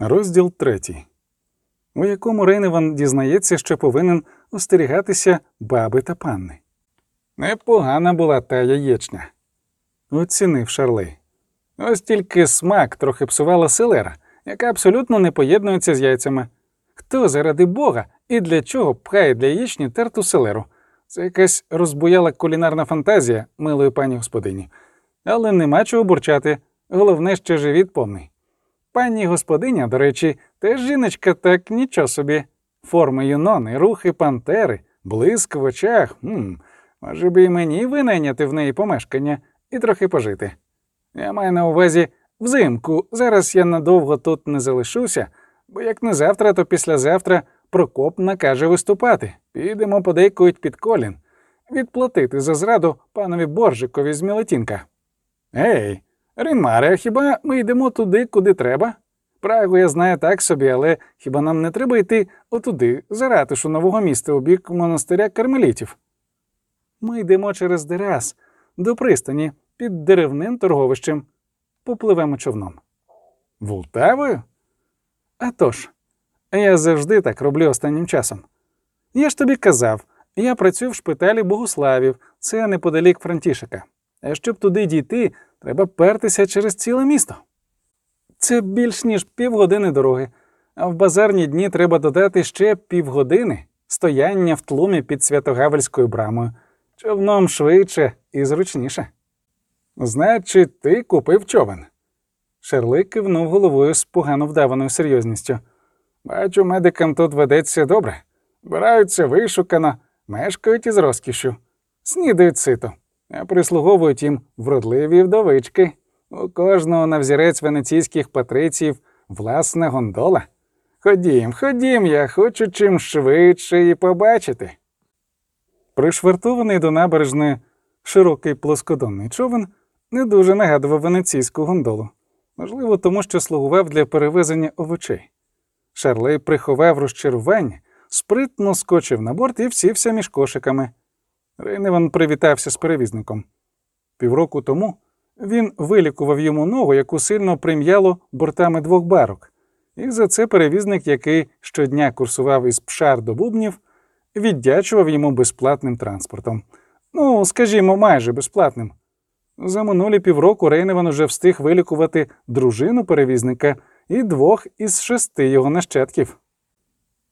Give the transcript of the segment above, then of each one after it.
Розділ третій, у якому Рейневан дізнається, що повинен остерігатися баби та панни. Непогана була та яєчня, оцінив Шарлей. Ось тільки смак трохи псувала селера, яка абсолютно не поєднується з яйцями. Хто заради Бога і для чого пхає для яєчні терту селеру? Це якась розбуяла кулінарна фантазія милої пані господині. Але нема чого бурчати, головне, що живіт повний. Пані господиня, до речі, теж жіночка так нічого собі. Форми юнони, рухи пантери, блиск в очах. М, може би і мені винайняти в неї помешкання і трохи пожити. Я маю на увазі взимку. Зараз я надовго тут не залишуся, бо як не завтра, то післязавтра Прокоп накаже виступати. Підемо подейкують під колін. Відплатити за зраду панові Боржикові з Мілетінка. Ей, Рінмаре, хіба ми йдемо туди, куди треба? Прагу я знаю так собі, але хіба нам не треба йти отуди, за ратишу нового міста у бік монастиря кармелітів? Ми йдемо через Дерас, до пристані, під деревним торговищем. Попливемо човном. Волтавою? А тож, я завжди так роблю останнім часом. Я ж тобі казав, я працюю в шпиталі Богославів, це неподалік Франтішика. А щоб туди дійти, треба пертися через ціле місто. Це більш ніж півгодини дороги, а в базарні дні треба додати ще півгодини стояння в тлумі під Святогавельською брамою, човном швидше і зручніше. Значить, ти купив човен. Шерли кивнув головою з погано вдаваною серйозністю. Бачу, медикам тут ведеться добре. Бираються вишукано, мешкають із розкішю, снідають сито, прислуговують їм вродливі вдовички. У кожного на взірець венеційських патриців власна гондола. Ходім, ходім, я хочу чим швидше її побачити. Пришвартований до набережної широкий плоскодонний човен не дуже нагадував венеційську гондолу, можливо, тому що слугував для перевезення овочей. Шарлей приховав розчарування, спритно скочив на борт і всівся між кошиками. Рейневан привітався з перевізником. Півроку тому він вилікував йому ногу, яку сильно прим'яло бортами двох барок, і за це перевізник, який щодня курсував із пшар до бубнів, віддячував йому безплатним транспортом. Ну, скажімо, майже безплатним. За минулі півроку Рейневан уже встиг вилікувати дружину перевізника і двох із шести його нащадків.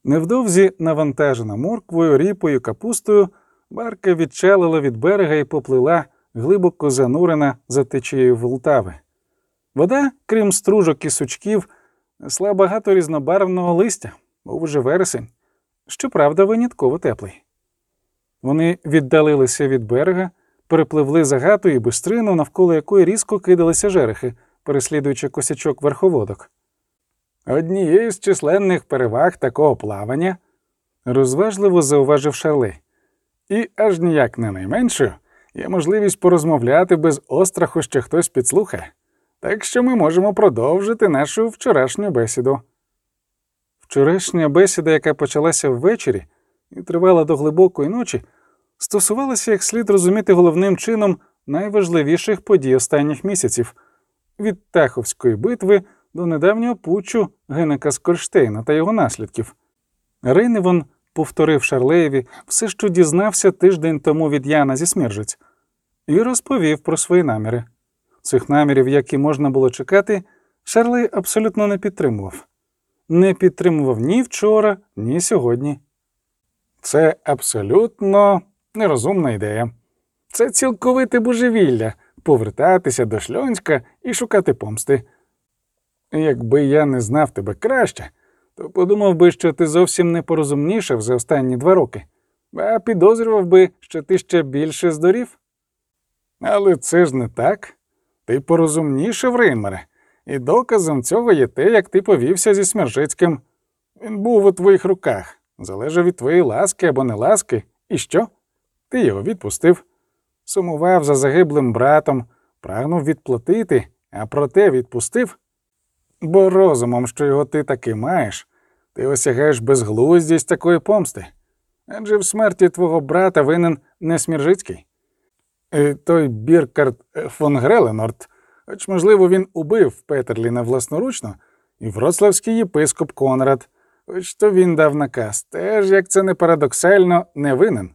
Невдовзі, навантажена морквою, ріпою, капустою, барка відчалила від берега і поплила, глибоко занурена за течією Волтави. Вода, крім стружок і сучків, несла багато різнобарвного листя, був уже вересень, щоправда, винятково теплий. Вони віддалилися від берега, перепливли загату і бистрину, навколо якої різко кидалися жерехи, переслідуючи косячок верховодок. Однією з численних переваг такого плавання, розважливо зауважив Шарли, і аж ніяк не найменшою є можливість порозмовляти без остраху, що хтось підслухає, так що ми можемо продовжити нашу вчорашню бесіду. Вчорашня бесіда, яка почалася ввечері і тривала до глибокої ночі, стосувалася, як слід розуміти, головним чином найважливіших подій останніх місяців від Таховської битви до недавнього путчу Генека Скорштейна та його наслідків. Рейневон повторив Шарлеєві все, що дізнався тиждень тому від Яна зі Сміржиць, і розповів про свої наміри. Цих намірів, які можна було чекати, Шарлей абсолютно не підтримував. Не підтримував ні вчора, ні сьогодні. Це абсолютно нерозумна ідея. Це цілковите божевілля повертатися до Шльонська і шукати помсти. Якби я не знав тебе краще, то подумав би, що ти зовсім не порозумнішав за останні два роки, а підозрював би, що ти ще більше здорів. Але це ж не так. Ти порозумнішав, Реймере, і доказом цього є те, як ти повівся зі Смержицьким. Він був у твоїх руках, залежав від твоєї ласки або неласки. І що? Ти його відпустив, сумував за загиблим братом, прагнув відплатити, а проте відпустив. Бо розумом, що його ти таки маєш, ти осягаєш безглуздість такої помсти. Адже в смерті твого брата винен не Сміржицький. І той Біркард фон Греленорд, хоч, можливо, він убив Петерліна власноручно і вроцлавський єпископ Конрад, хоч то він дав наказ, теж, як це не парадоксально, не винен.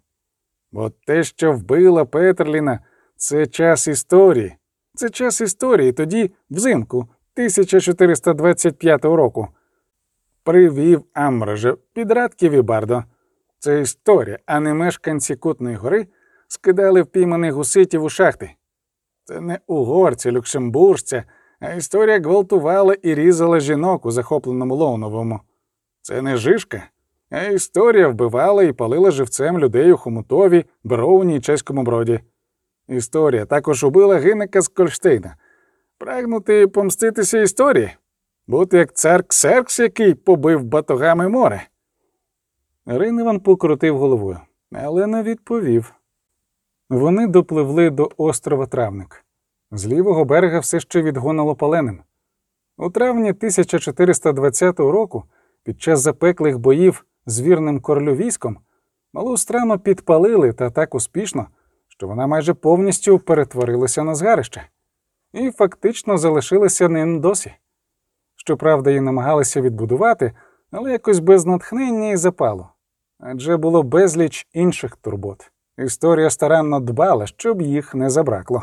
Бо те, що вбило Петерліна, це час історії. Це час історії тоді, взимку 1425 року. Привів Амброжа під Радків і Бардо. Це історія, а не мешканці Кутної гори скидали впійманих гуситів у шахти. Це не угорці, люксембуржця, а історія гвалтувала і різала жінок у захопленому Лоуновому. Це не жишка, а історія вбивала і палила живцем людей у Хомутові, Броуні і Чеському броді. Історія також убила гинника з Кольштейна. Прагнути помститися історії, бути як цар Ксеркс, який побив батогами море. Рейневан покрутив головою, але не відповів. Вони допливли до острова Травник. З лівого берега все ще відгонило паленим. У травні 1420 року, під час запеклих боїв з вірним королю військом, малу страну підпалили та так успішно, що вона майже повністю перетворилася на згарище і фактично залишилася ним досі. Щоправда, її намагалися відбудувати, але якось без натхнення і запалу. Адже було безліч інших турбот. Історія старанно дбала, щоб їх не забракло.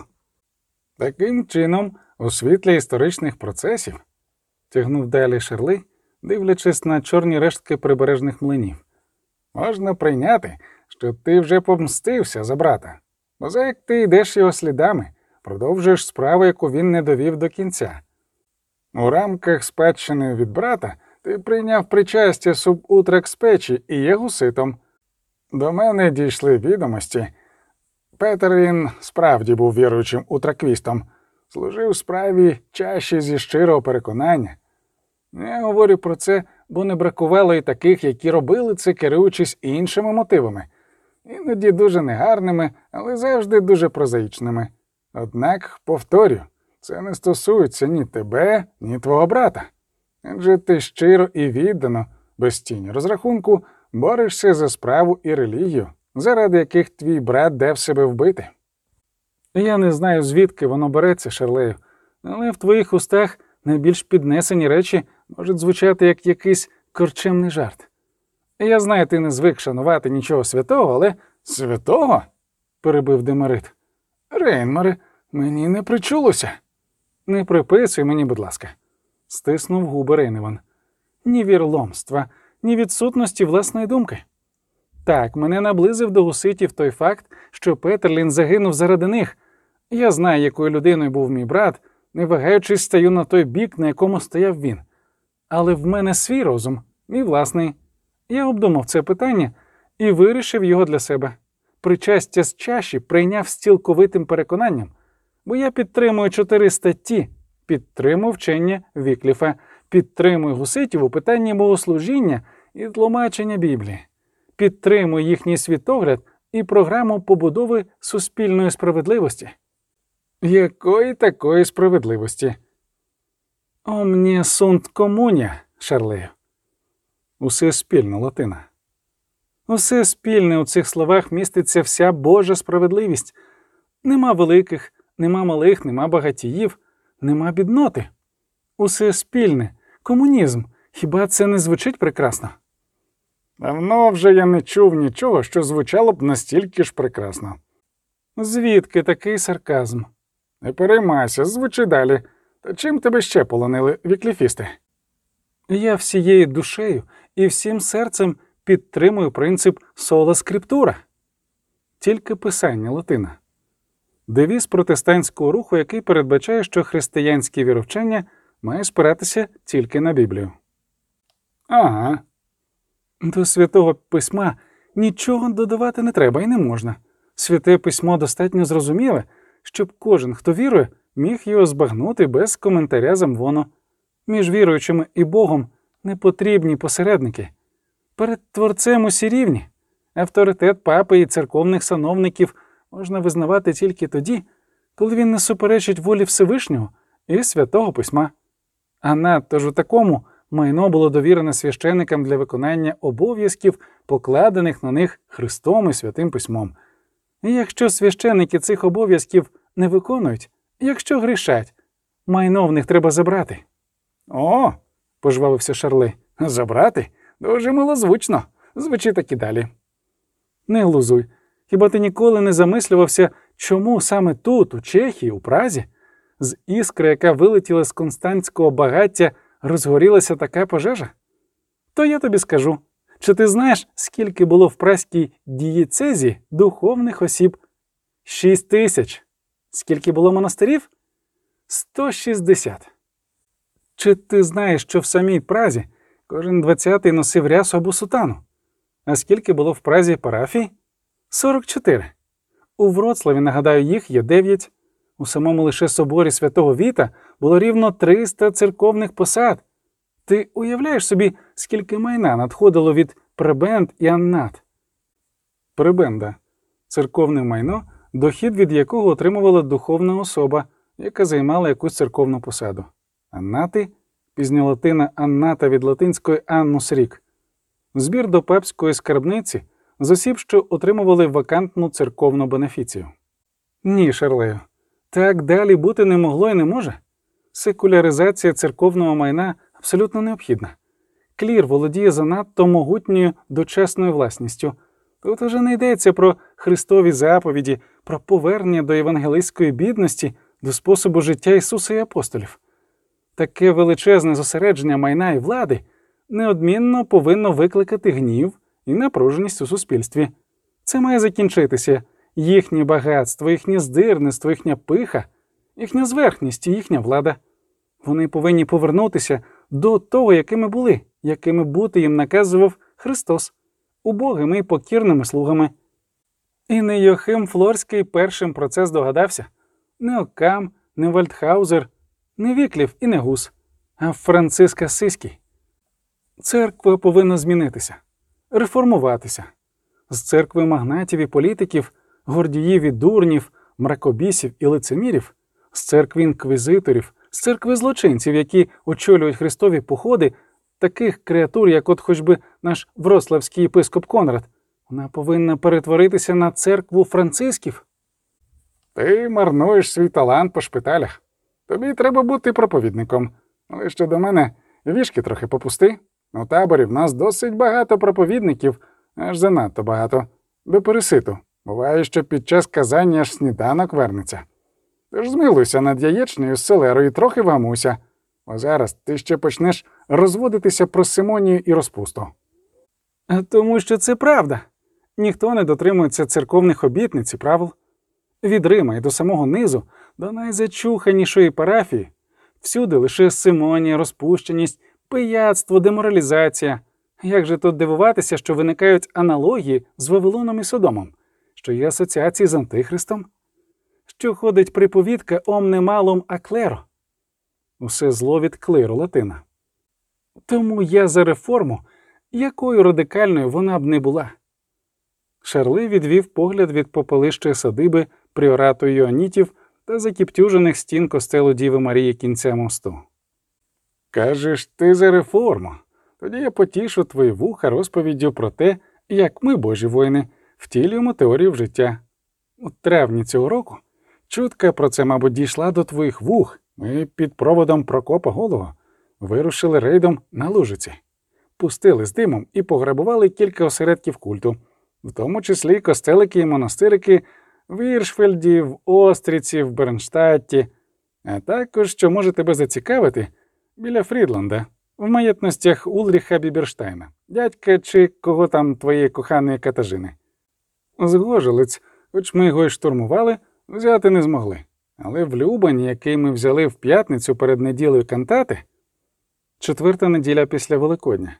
Таким чином, у світлі історичних процесів, тягнув далі Шерли, дивлячись на чорні рештки прибережних млинів, можна прийняти, що ти вже помстився за брата, бо за як ти йдеш його слідами, продовжуєш справу, яку він не довів до кінця. У рамках спадщини від брата ти прийняв причастя субутрак з печі і є гуситом. До мене дійшли відомості. Петер він справді був віруючим утраквістом, служив справі чаще зі щирого переконання. Я говорю про це, бо не бракувало і таких, які робили це, керуючись іншими мотивами, іноді дуже негарними, але завжди дуже прозаїчними. Однак, повторю, це не стосується ні тебе, ні твого брата. Адже ти щиро і віддано, без тіні розрахунку, борешся за справу і релігію, заради яких твій брат дав себе вбити. Я не знаю, звідки воно береться, Шерлею, але в твоїх устах найбільш піднесені речі можуть звучати як якийсь корчемний жарт. Я знаю, ти не звик шанувати нічого святого, але святого? перебив Демарит. Рейнмаре, мені не причулося. Не приписуй мені, будь ласка, стиснув губи Рейневан. Ні вірломства, ні відсутності власної думки. Так, мене наблизив до гуситів той факт, що Петерлін загинув заради них. Я знаю, якою людиною був мій брат, не вагаючись, стаю на той бік, на якому стояв він. Але в мене свій розум, мій власний. Я обдумав це питання і вирішив його для себе. Причастя з чаші прийняв з цілковитим переконанням, бо я підтримую чотири статті, підтримую вчення Вікліфа, підтримую гуситів у питанні богослужіння і тлумачення Біблії, підтримую їхній світогляд і програму побудови суспільної справедливості. Якої такої справедливості? Омні сунт комуня, Шарлею. Усе спільно латина. Усе спільне у цих словах міститься вся Божа справедливість. Нема великих, нема малих, нема багатіїв, нема бідноти. Усе спільне, комунізм. Хіба це не звучить прекрасно? Давно вже я не чув нічого, що звучало б настільки ж прекрасно. Звідки такий сарказм? Не переймайся, звучи далі. Та чим тебе ще полонили вікліфісти? Я всією душею і всім серцем підтримую принцип сола скриптура, тільки писання латина, девіз протестантського руху, який передбачає, що християнське віровчення має спиратися тільки на Біблію. Ага. До святого письма нічого додавати не треба і не можна. Святе письмо достатньо зрозуміле, щоб кожен, хто вірує, міг його збагнути без коментаря замвону. Між віруючими і Богом не потрібні посередники. Перед творцем усі рівні. Авторитет папи і церковних сановників можна визнавати тільки тоді, коли він не суперечить волі Всевишнього і святого письма. А надто ж у такому майно було довірене священикам для виконання обов'язків, покладених на них Христом і Святим Письмом. І якщо священики цих обов'язків не виконують, якщо грішать, майно в них треба забрати. О, пожвавився Шарли. Забрати? Дуже милозвучно. Звучи так і далі. Не глузуй. Хіба ти ніколи не замислювався, чому саме тут, у Чехії, у Празі, з іскри, яка вилетіла з константського багаття, розгорілася така пожежа? То я тобі скажу. Чи ти знаєш, скільки було в праській дієцезі духовних осіб? Шість тисяч. Скільки було монастирів? 160. Чи ти знаєш, що в самій Празі кожен двадцятий носив рясу або сутану? А скільки було в Празі парафій? 44. У Вроцлаві, нагадаю, їх є 9. У самому лише соборі святого Віта було рівно 300 церковних посад. Ти уявляєш собі, скільки майна надходило від пребенд і аннат? Пребенда церковне майно, дохід від якого отримувала духовна особа, яка займала якусь церковну посаду. Аннати пізньолатина анната від латинської аннус рік. Збір до пепської скарбниці з осіб, що отримували вакантну церковну бенефіцію. Ні, Шерлею, так далі бути не могло і не може. Секуляризація церковного майна абсолютно необхідна. Клір володіє занадто могутньою дочесною власністю. Тут уже не йдеться про Христові заповіді, про повернення до євангелійської бідності, до способу життя Ісуса і апостолів. Таке величезне зосередження майна і влади неодмінно повинно викликати гнів і напруженість у суспільстві. Це має закінчитися їхнє багатство, їхнє здирництво, їхня пиха, їхня зверхність і їхня влада. Вони повинні повернутися до того, якими були, якими бути їм наказував Христос, убогими і покірними слугами. І не Йохим Флорський першим про це здогадався не Окам, не Вальдхаузер, не Віклів і не Гус, а Франциск Асиський. Церква повинна змінитися, реформуватися. З церкви магнатів і політиків, гордіїв і дурнів, мракобісів і лицемірів, з церкви інквізиторів, з церкви злочинців, які очолюють Христові походи, таких креатур, як от хоч би наш врославський єпископ Конрад, вона повинна перетворитися на церкву францисків. Ти марнуєш свій талант по шпиталях. Тобі треба бути проповідником. Але щодо мене, вішки трохи попусти. У таборі в нас досить багато проповідників, аж занадто багато. До переситу. Буває, що під час казання аж сніданок вернеться. Тож змилуйся над яєчнею з селерою трохи вгамуйся. Бо зараз ти ще почнеш розводитися про симонію і розпусту. Тому що це правда. Ніхто не дотримується церковних обітниць і правил. Від Рима і до самого низу, до найзачуханішої парафії, всюди лише симонія, розпущеність, пияцтво, деморалізація. Як же тут дивуватися, що виникають аналогії з Вавилоном і Содомом, що є асоціації з Антихристом? Що ходить приповідка омне малом а клеро? Усе зло від клиру латина. Тому я за реформу, якою радикальною вона б не була. Шарли відвів погляд від попелища садиби пріорату Йоанітів та закіптюжених стін костелу Діви Марії кінця мосту. Кажеш, ти за реформу. Тоді я потішу твої вуха розповіддю про те, як ми, божі воїни, втілюємо теорію в життя. У травні цього року чутка про це, мабуть, дійшла до твоїх вух. Ми під проводом Прокопа Голого вирушили рейдом на лужиці, пустили з димом і пограбували кілька осередків культу, в тому числі костелики і монастирики в Іршфельді, в Остріці, в Бернштадті, а також, що може тебе зацікавити, біля Фрідланда, в маєтностях Улріха Біберштайна, дядька чи кого там твоєї коханої катажини. Згожилець, хоч ми його й штурмували, взяти не змогли. Але в Любані, який ми взяли в п'ятницю перед неділею кантати, четверта неділя після Великодня,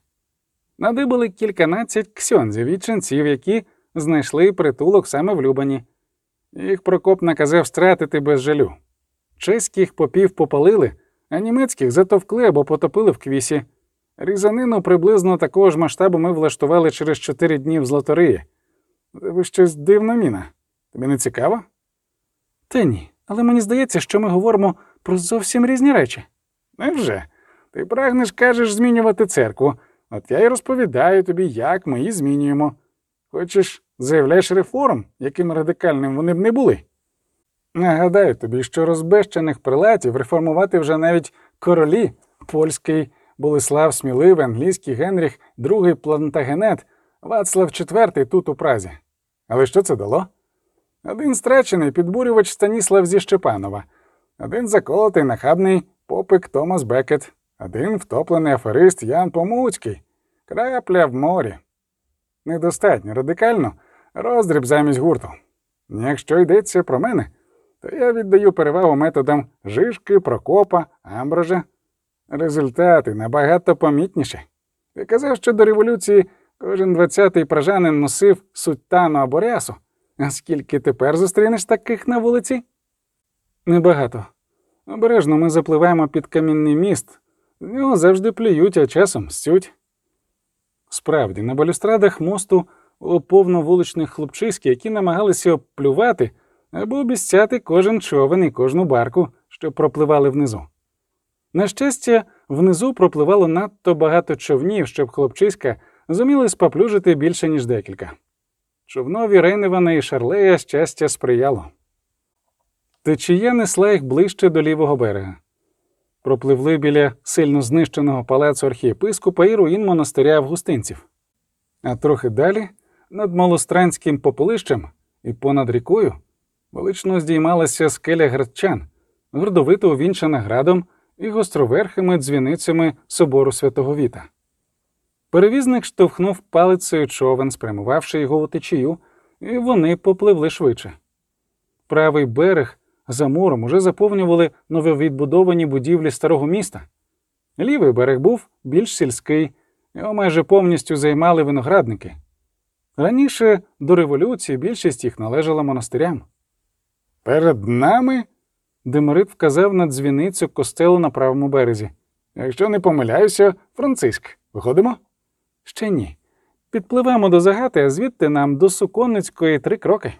надибали кільканадцять ксьонзів і ченців, які знайшли притулок саме в Любані. Їх Прокоп наказав стратити без жалю. Чеських попів попалили, а німецьких затовкли або потопили в квісі. Різанину приблизно такого ж масштабу ми влаштували через чотири дні в Златориї. Ви щось дивна міна. Тобі не цікаво? Та ні, але мені здається, що ми говоримо про зовсім різні речі. Невже? Ти прагнеш, кажеш, змінювати церкву. От я й розповідаю тобі, як ми її змінюємо. Хочеш, заявляєш реформ, яким радикальним вони б не були? Нагадаю тобі, що розбещених прилатів реформувати вже навіть королі польський Болеслав Сміливий, англійський Генріх, другий Плантагенет, Вацлав IV тут у Празі. Але що це дало? Один страчений підбурювач Станіслав зі Щепанова, один заколотий нахабний попик Томас Бекет, один втоплений аферист Ян Помуцький, крапля в морі. Недостатньо радикально роздріб замість гурту. Якщо йдеться про мене, то я віддаю перевагу методам Жишки, Прокопа, Амброжа. Результати набагато помітніші. Ти казав, що до революції кожен двадцятий пражанин носив суттану або рясу. А скільки тепер зустрінеш таких на вулиці? Небагато. Обережно ми запливаємо під камінний міст. З нього завжди плюють, а часом стють. Справді, на балюстрадах мосту повно вуличних хлопчиськів, які намагалися оплювати або обіцяти кожен човен і кожну барку, що пропливали внизу. На щастя, внизу пропливало надто багато човнів, щоб хлопчиська зуміли споплюжити більше, ніж декілька. Човнові Рейневана і Шарлея щастя сприяло. Течія несла їх ближче до лівого берега. Пропливли біля сильно знищеного палацу архієпископа і руїн монастиря августинців. А трохи далі, над малостранським попелищем і понад рікою, велично здіймалася скеля градчан, гордовито увінчана градом і гостроверхими дзвіницями собору святого Віта. Перевізник штовхнув палицею човен, спрямувавши його у течію, і вони попливли швидше. Правий берег за морем уже заповнювали нововідбудовані будівлі старого міста. Лівий берег був більш сільський, його майже повністю займали виноградники. Раніше до революції більшість їх належала монастирям. Перед нами. Деморит вказав на дзвіницю костелу на правому березі. Якщо не помиляюся, Франциск. Виходимо? Ще ні. Підпливемо до загати, а звідти нам до Суконницької три кроки.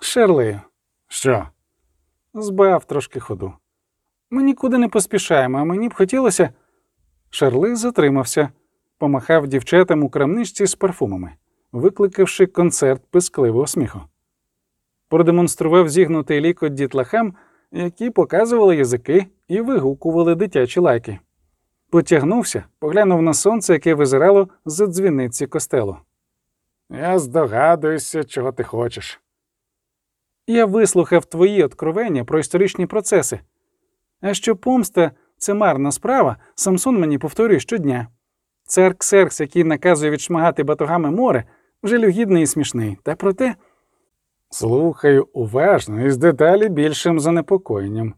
Шерлею. Що? Збав трошки ходу. Ми нікуди не поспішаємо, а мені б хотілося. Шарли затримався, помахав дівчатам у крамничці з парфумами, викликавши концерт пискливого сміху. Продемонстрував зігнутий лікоть дітлахам, які показували язики і вигукували дитячі лайки. Потягнувся, поглянув на сонце, яке визирало з дзвіниці костелу. Я здогадуюся, чого ти хочеш. Я вислухав твої откровення про історичні процеси. А що помста це марна справа, Самсон мені повторює щодня. Цар Ксеркс, який наказує відшмагати батогами море, вже люгідний і смішний, та проте. Слухаю уважно і з деталі більшим занепокоєнням.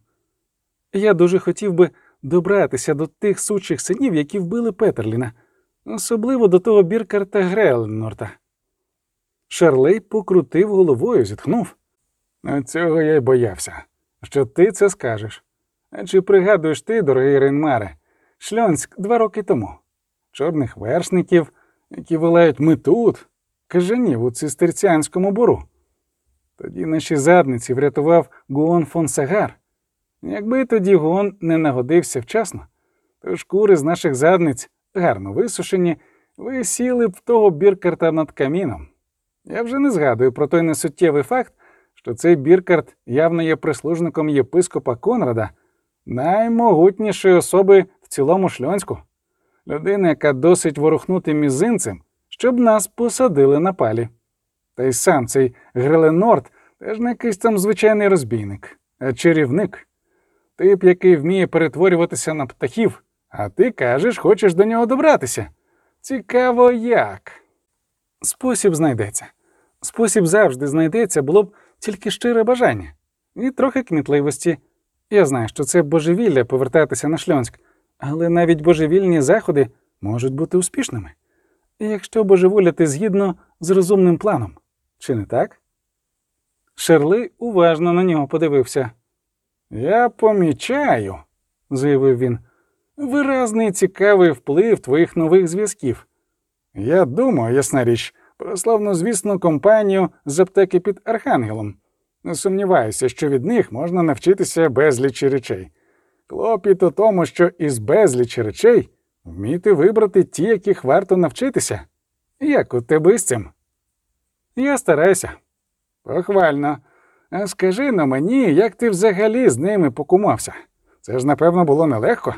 Я дуже хотів би добратися до тих сучих синів, які вбили Петерліна, особливо до того Біркарта Греленорта. Шарлей покрутив головою, зітхнув. Цього я й боявся, що ти це скажеш. А чи пригадуєш ти, дорогий Рейнмаре, Шльонськ два роки тому, чорних вершників, які вилають ми тут, кажанів у цистерціанському буру? Тоді наші задниці врятував Гуон фон Сагар. Якби тоді Гуон не нагодився вчасно, то шкури з наших задниць, гарно висушені, висіли б в того біркарта над каміном. Я вже не згадую про той несуттєвий факт, що цей біркарт явно є прислужником єпископа Конрада, наймогутнішої особи в цілому шльонську, людина, яка досить ворухнути мізинцем, щоб нас посадили на палі. Та й сам цей Греленорд теж не якийсь там звичайний розбійник, а чарівник. Тип, який вміє перетворюватися на птахів, а ти кажеш, хочеш до нього добратися. Цікаво як. Спосіб знайдеться. Спосіб завжди знайдеться, було б тільки щире бажання і трохи кмітливості. Я знаю, що це божевілля повертатися на шльонськ, але навіть божевільні заходи можуть бути успішними. Якщо божеволяти згідно з розумним планом. Чи не так? Шерли уважно на нього подивився. Я помічаю, заявив він, виразний цікавий вплив твоїх нових зв'язків. Я думаю, ясна річ, про славнозвісну компанію з аптеки під Архангелом. Не сумніваюся, що від них можна навчитися безлічі речей. Клопіт у тому, що із безлічі речей вміти вибрати ті, яких варто навчитися. Як у тебе з цим? Я стараюся. Похвально. А скажи на мені, як ти взагалі з ними покумався? Це ж, напевно, було нелегко.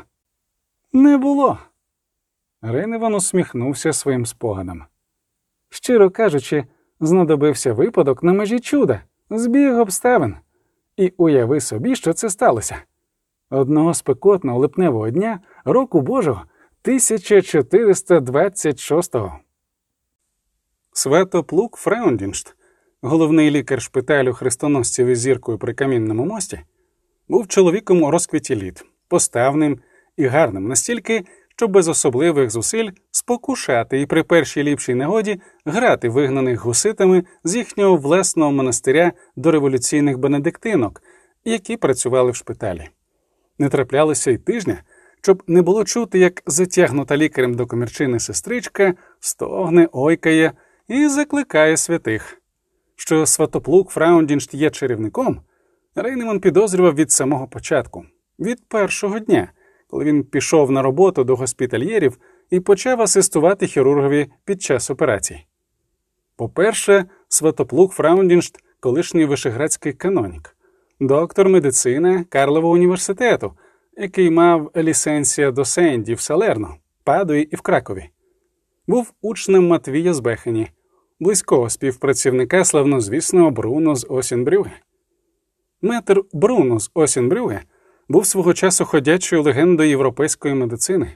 Не було. Рейневан усміхнувся своїм спогадом. Щиро кажучи, знадобився випадок на межі чуда, збіг обставин, і уяви собі, що це сталося. Одного спекотного липневого дня року Божого 1426-го. Святоплук Фраундіншт, головний лікар шпиталю хрестоносців із зіркою при камінному мості, був чоловіком у розквіті літ, поставним і гарним настільки, щоб без особливих зусиль спокушати і при першій ліпшій негоді грати вигнаних гуситами з їхнього власного монастиря до революційних бенедиктинок, які працювали в шпиталі. Не траплялося й тижня, щоб не було чути, як затягнута лікарем до комірчини сестричка стогне, ойкає і закликає святих. Що сватоплук Фраундіншт є чарівником, Рейнеман підозрював від самого початку, від першого дня, коли він пішов на роботу до госпітальєрів і почав асистувати хірургові під час операцій. По-перше, сватоплук Фраундіншт колишній вишеградський канонік, доктор медицини Карлового університету, який мав лісенція до Сенді в Салерно, Падуї і в Кракові. Був учнем Матвія з Бехені, близького співпрацівника славнозвісного Бруно з Осінбрюге. Метр Бруно з Осінбрюге був свого часу ходячою легендою європейської медицини,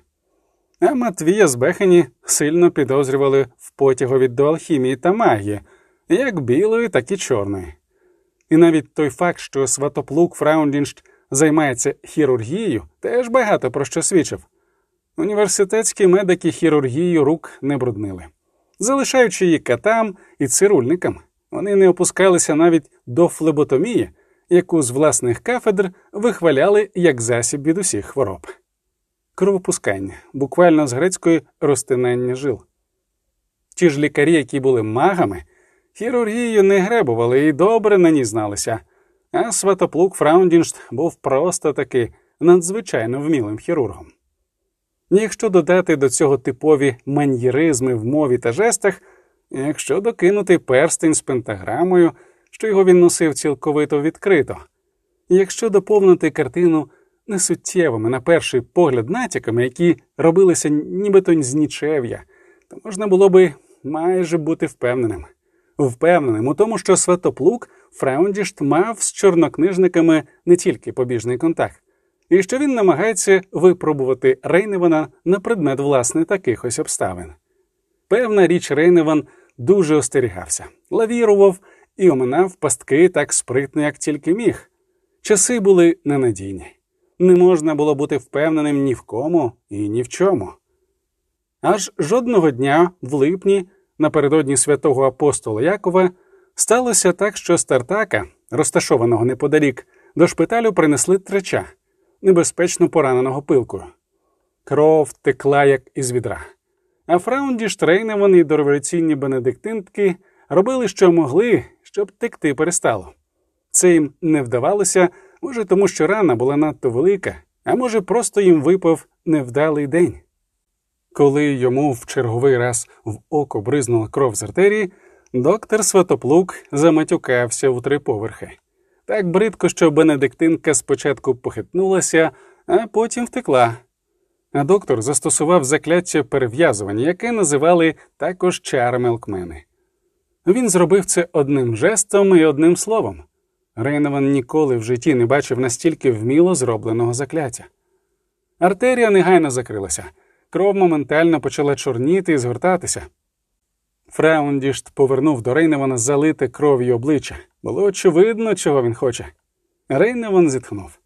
а Матвія з Бехені сильно підозрювали в потягові до алхімії та магії, як білої, так і чорної. І навіть той факт, що сватоплук Фраундіншт займається хірургією, теж багато про що свідчив. Університетські медики хірургію рук не бруднили. Залишаючи її катам і цирульникам, вони не опускалися навіть до флеботомії, яку з власних кафедр вихваляли як засіб від усіх хвороб. Кровопускання, буквально з грецької розтинання жил. Ті ж лікарі, які були магами, хірургією не гребували і добре на ній зналися, а Сватоплук Фраундіншт був просто таки надзвичайно вмілим хірургом. Якщо додати до цього типові маньєризми в мові та жестах, якщо докинути перстень з пентаграмою, що його він носив цілковито відкрито, якщо доповнити картину несуттєвими, на перший погляд, натяками, які робилися нібито з нічев'я, то можна було би майже бути впевненим. Впевненим у тому, що Святоплук Фраундішт мав з чорнокнижниками не тільки побіжний контакт, і що він намагається випробувати Рейневана на предмет власне таких ось обставин. Певна річ Рейневан дуже остерігався, лавірував і оминав пастки так спритно, як тільки міг. Часи були ненадійні. Не можна було бути впевненим ні в кому і ні в чому. Аж жодного дня в липні, напередодні святого апостола Якова, сталося так, що стартака, розташованого неподалік, до шпиталю принесли треча, небезпечно пораненого пилкою. Кров текла, як із відра. А Фраунді Штрейневан і дореволюційні бенедиктинтки робили, що могли, щоб текти перестало. Це їм не вдавалося, може, тому що рана була надто велика, а може, просто їм випав невдалий день. Коли йому в черговий раз в око бризнула кров з артерії, доктор Сватоплук заматюкався у три поверхи. Так бридко, що Бенедиктинка спочатку похитнулася, а потім втекла. А доктор застосував закляття перев'язування, яке називали також чарами алкмени. Він зробив це одним жестом і одним словом. Рейнован ніколи в житті не бачив настільки вміло зробленого закляття. Артерія негайно закрилася, кров моментально почала чорніти і згортатися. Фраундішт повернув до Рейневана залите кров'ю обличчя. Було очевидно, чого він хоче. Рейневан зітхнув.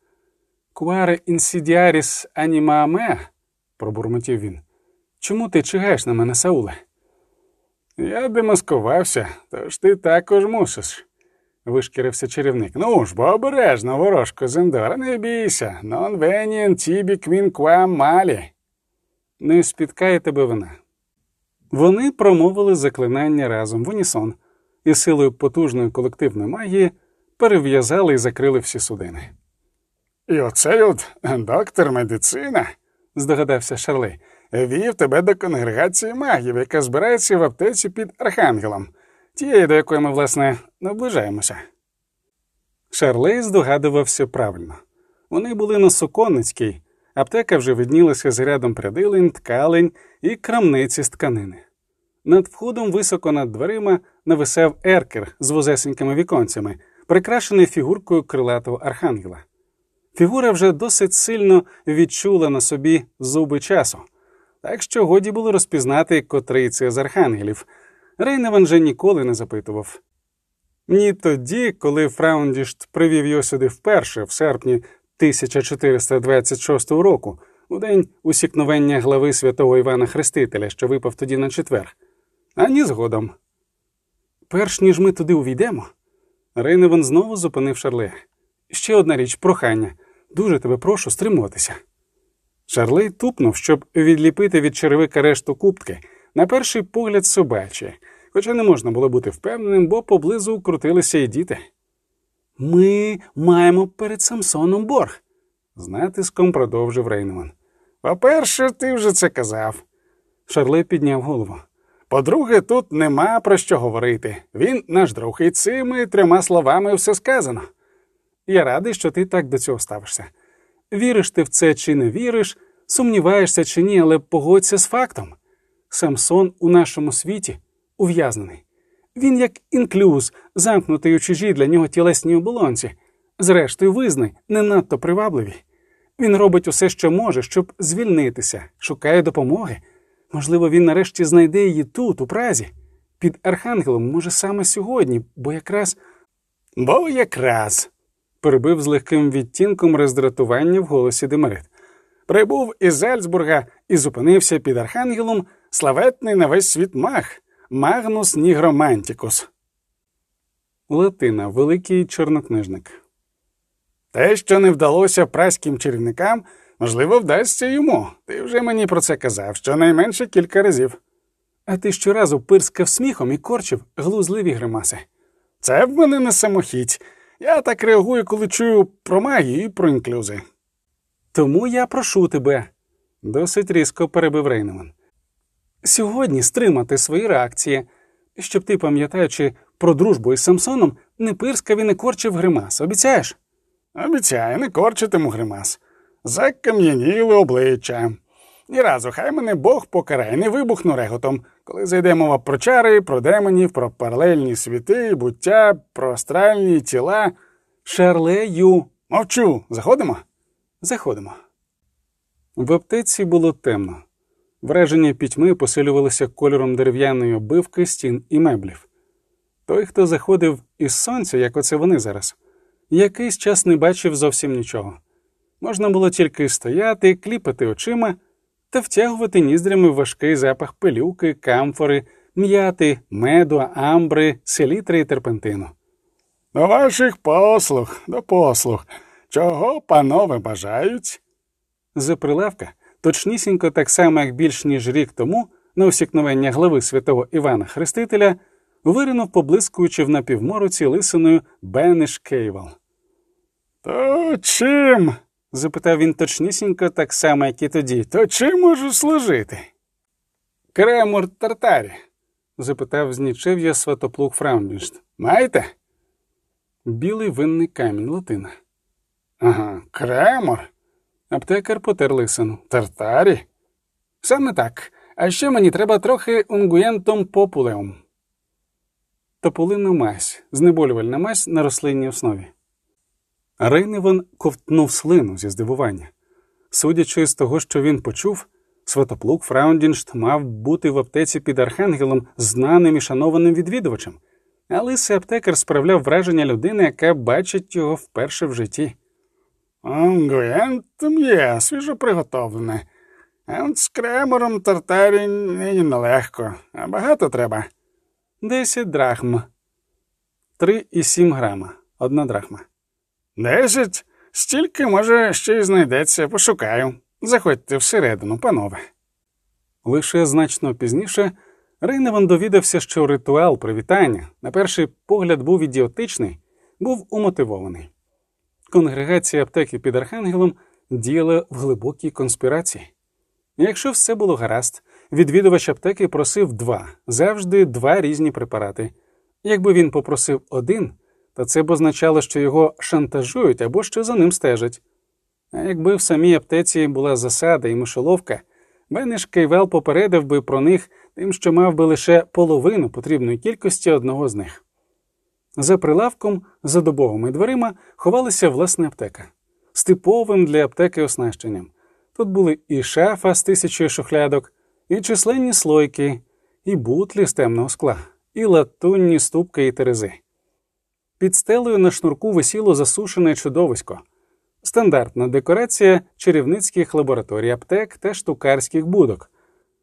Куаре інсідіаріс анімаме, пробурмотів він. Чому ти чигаєш на мене, Сауле? Я демаскувався, тож ти також мусиш, вишкірився чарівник. Ну ж, бо обережно, ворожко Зендора, не бійся, веніен тібі квін квам малі. Не спіткає тебе вина. Вони промовили заклинання разом в унісон і силою потужної колективної магії перев'язали і закрили всі судини. І оцей от доктор медицина, здогадався Шарлей, вів тебе до конгрегації магів, яка збирається в аптеці під архангелом, тієї, до якої ми, власне, наближаємося. Шарлей здогадувався правильно. Вони були на Соконницькій, Аптека вже виднілася з рядом прядилень, ткалень і крамниці з тканини. Над входом високо над дверима нависав еркер з возесенькими віконцями, прикрашений фігуркою крилатого архангела. Фігура вже досить сильно відчула на собі зуби часу, так що годі було розпізнати, котрий це з архангелів. Рейневан же ніколи не запитував. Ні тоді, коли Фраундішт привів його сюди вперше, в серпні 1426 року, у день усікновення глави святого Івана Хрестителя, що випав тоді на четвер, ані згодом. Перш ніж ми туди увійдемо, Рейневан знову зупинив Шарле. Ще одна річ, прохання. Дуже тебе прошу стримуватися. Шарлей тупнув, щоб відліпити від черевика решту куптки, на перший погляд собачі, хоча не можна було бути впевненим, бо поблизу крутилися і діти. Ми маємо перед Самсоном борг, з натиском продовжив Рейнман. По-перше, ти вже це казав. Шарлей підняв голову. По-друге, тут нема про що говорити. Він наш друг, і цими трьома словами все сказано. Я радий, що ти так до цього ставишся. Віриш ти в це чи не віриш, сумніваєшся чи ні, але погодься з фактом. Самсон у нашому світі ув'язнений. Він як інклюз, замкнутий у чужій для нього тілесній оболонці, зрештою, визнай, не надто привабливі. Він робить усе, що може, щоб звільнитися, шукає допомоги. Можливо, він нарешті знайде її тут, у Празі, під Архангелом, може, саме сьогодні, бо якраз. Бо якраз. перебив з легким відтінком роздратування в голосі Демерит. Прибув із Зальцбурга і зупинився під Архангелом славетний на весь світ маг Магнус Нігромантікус. Латина, великий чорнокнижник. Те, що не вдалося праським чарівникам, можливо, вдасться йому. Ти вже мені про це казав, щонайменше кілька разів. А ти щоразу пирскав сміхом і корчив глузливі гримаси. Це в мене не самохідь. Я так реагую, коли чую про магію і про інклюзи. Тому я прошу тебе, досить різко перебив Рейнеман. Сьогодні стримати свої реакції, щоб ти, пам'ятаючи про дружбу із Самсоном, не пирскав і не корчив гримас. Обіцяєш? Обіцяю, не корчитиму гримас. Закам'яніли обличчя. Ні разу, хай мене Бог покарає, не вибухну реготом, коли зайде мова про чари, про демонів, про паралельні світи, буття, про астральні тіла. Шарлею. Мовчу. Заходимо? Заходимо. В аптеці було темно. Враження пітьми посилювалося кольором дерев'яної оббивки, стін і меблів. Той, хто заходив із сонця, як оце вони зараз, якийсь час не бачив зовсім нічого. Можна було тільки стояти, кліпати очима та втягувати ніздрями важкий запах пилюки, камфори, м'яти, меду, амбри, селітри і терпентину. До ваших послуг, до послуг. Чого панове бажають? За прилавка, точнісінько так само, як більш ніж рік тому, на усікновення глави святого Івана Хрестителя, виринув, поблискуючи в напівмороці лисиною Бенеш Кейвал. То чим? запитав він точнісінько так само, як і тоді. То чим можу служити? Cremor tartari? запитав знічев'я Сватоплук Фраундінст. Маєте? Білий винний камінь латина. Ага, cremor. Аптекар потер лисину. Тартарі? Саме так. А ще мені треба трохи унгуєнтом популеум. Тополина мазь, знеболювальна мазь на рослинній основі. Рейневан ковтнув слину зі здивування. Судячи з того, що він почув, сватоплуг Фраундіншт мав бути в аптеці під архангелом знаним і шанованим відвідувачем, а лисий аптекар справляв враження людини, яка бачить його вперше в житті. Онгуєнтом є, свіжо приготовлене. А от з кремором тартарі нині нелегко, а багато треба. Десять драхм. Три і сім грама. Одна драхма. Десять? Стільки, може, ще й знайдеться, пошукаю. Заходьте всередину, панове. Лише значно пізніше Рейневан довідався, що ритуал привітання, на перший погляд, був ідіотичний, був умотивований. Конгрегація аптеки під Архангелом діяла в глибокій конспірації. Якщо все було гаразд, відвідувач аптеки просив два, завжди два різні препарати. Якби він попросив один, то це б означало, що його шантажують або що за ним стежать. А якби в самій аптеці була засада і мишоловка, Бенеш Кейвал попередив би про них тим, що мав би лише половину потрібної кількості одного з них. За прилавком, за добовими дверима, ховалася власна аптека з типовим для аптеки оснащенням. Тут були і шафа з тисячою шухлядок, і численні слойки, і бутлі з темного скла, і латунні ступки і терези. Під стелею на шнурку висіло засушене чудовисько, стандартна декорація чарівницьких лабораторій аптек та штукарських будок,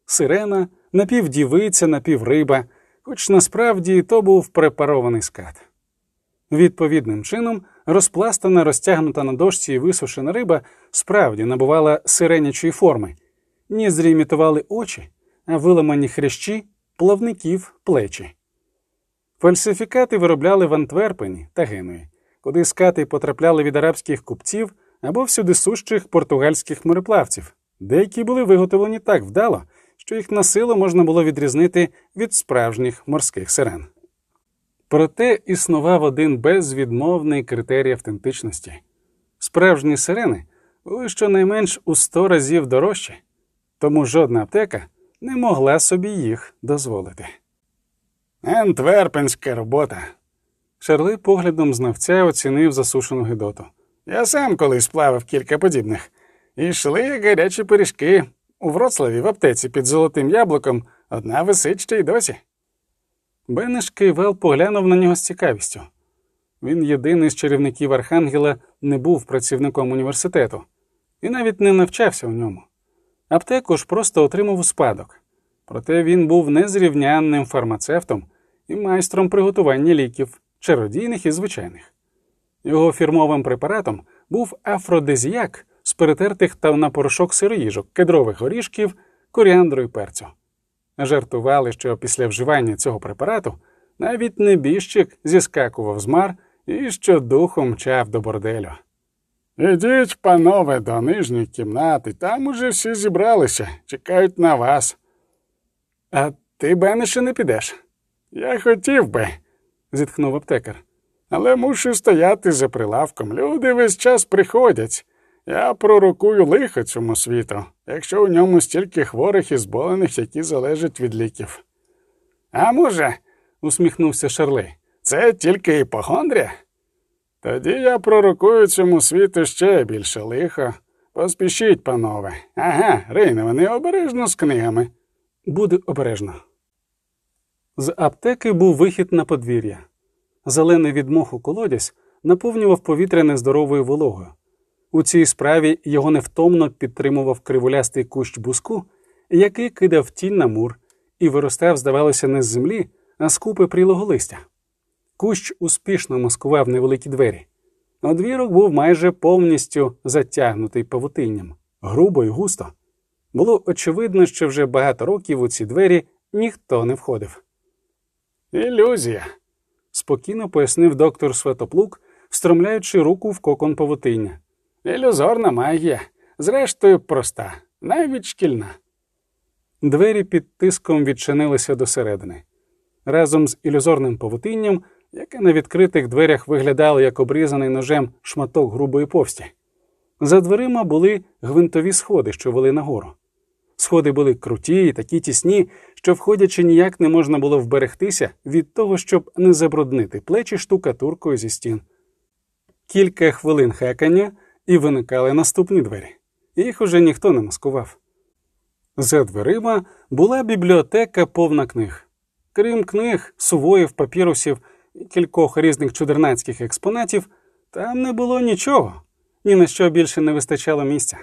сирена, напівдівиця, напівриба, хоч насправді то був препарований скат. Відповідним чином, розпластана, розтягнута на дошці і висушена риба справді набувала сиренячої форми, ніздрі імітували очі, а виламані хрящі плавників плечі. Фальсифікати виробляли в Антверпені та Генуї, куди скати потрапляли від арабських купців або всюди сущих португальських мореплавців. Деякі були виготовлені так вдало, що їх на силу можна було відрізнити від справжніх морських сирен. Проте існував один безвідмовний критерій автентичності справжні сирени були щонайменш у сто разів дорожчі, тому жодна аптека не могла собі їх дозволити. Антверпенська робота. Шарли поглядом знавця оцінив засушену гидоту. Я сам колись плавав кілька подібних. І йшли як гарячі пиріжки. У Вроцлаві в аптеці під золотим яблуком одна висить ще й досі. Бенеш Кейвал поглянув на нього з цікавістю. Він єдиний з чарівників Архангела не був працівником університету і навіть не навчався у ньому. Аптеку ж просто отримав у спадок. Проте він був незрівнянним фармацевтом і майстром приготування ліків, чародійних і звичайних. Його фірмовим препаратом був афродизіяк з перетертих та на порошок сироїжок, кедрових горішків, коріандру і перцю. Жартували, що після вживання цього препарату навіть небіжчик зіскакував з мар і що духом мчав до борделю. Ідіть, панове, до нижньої кімнати, там уже всі зібралися, чекають на вас. А ти, Бенеше, не підеш? Я хотів би, зітхнув аптекар. Але мушу стояти за прилавком. Люди весь час приходять. Я пророкую лихо цьому світу, якщо у ньому стільки хворих і зболених, які залежать від ліків. А може, усміхнувся Шарли, це тільки іпохондрія? Тоді я пророкую цьому світу ще більше лихо. Поспішіть, панове. Ага, Рейне, вони обережно з книгами. Буде обережно. З аптеки був вихід на подвір'я. Зелений від моху колодязь наповнював повітря нездоровою вологою. У цій справі його невтомно підтримував кривулястий кущ буску, який кидав тінь на мур і виростав, здавалося, не з землі, а з купи прілого листя. Кущ успішно маскував невеликі двері. Одвірок був майже повністю затягнутий павутинням, грубо й густо. Було очевидно, що вже багато років у ці двері ніхто не входив. Ілюзія, спокійно пояснив доктор Светоплук, встромляючи руку в кокон павутиння. Ілюзорна магія, зрештою, проста, навіть шкільна. Двері під тиском відчинилися досередини. Разом з ілюзорним павутинням, яке на відкритих дверях виглядало як обрізаний ножем шматок грубої повсті. За дверима були гвинтові сходи, що вели нагору. Сходи були круті і такі тісні, що, входячи, ніяк не можна було вберегтися від того, щоб не забруднити плечі штукатуркою зі стін. Кілька хвилин хекання, і виникали наступні двері. Їх уже ніхто не маскував. За дверима була бібліотека повна книг. Крім книг, сувоїв, папірусів і кількох різних чудернацьких експонатів, там не було нічого, ні на що більше не вистачало місця.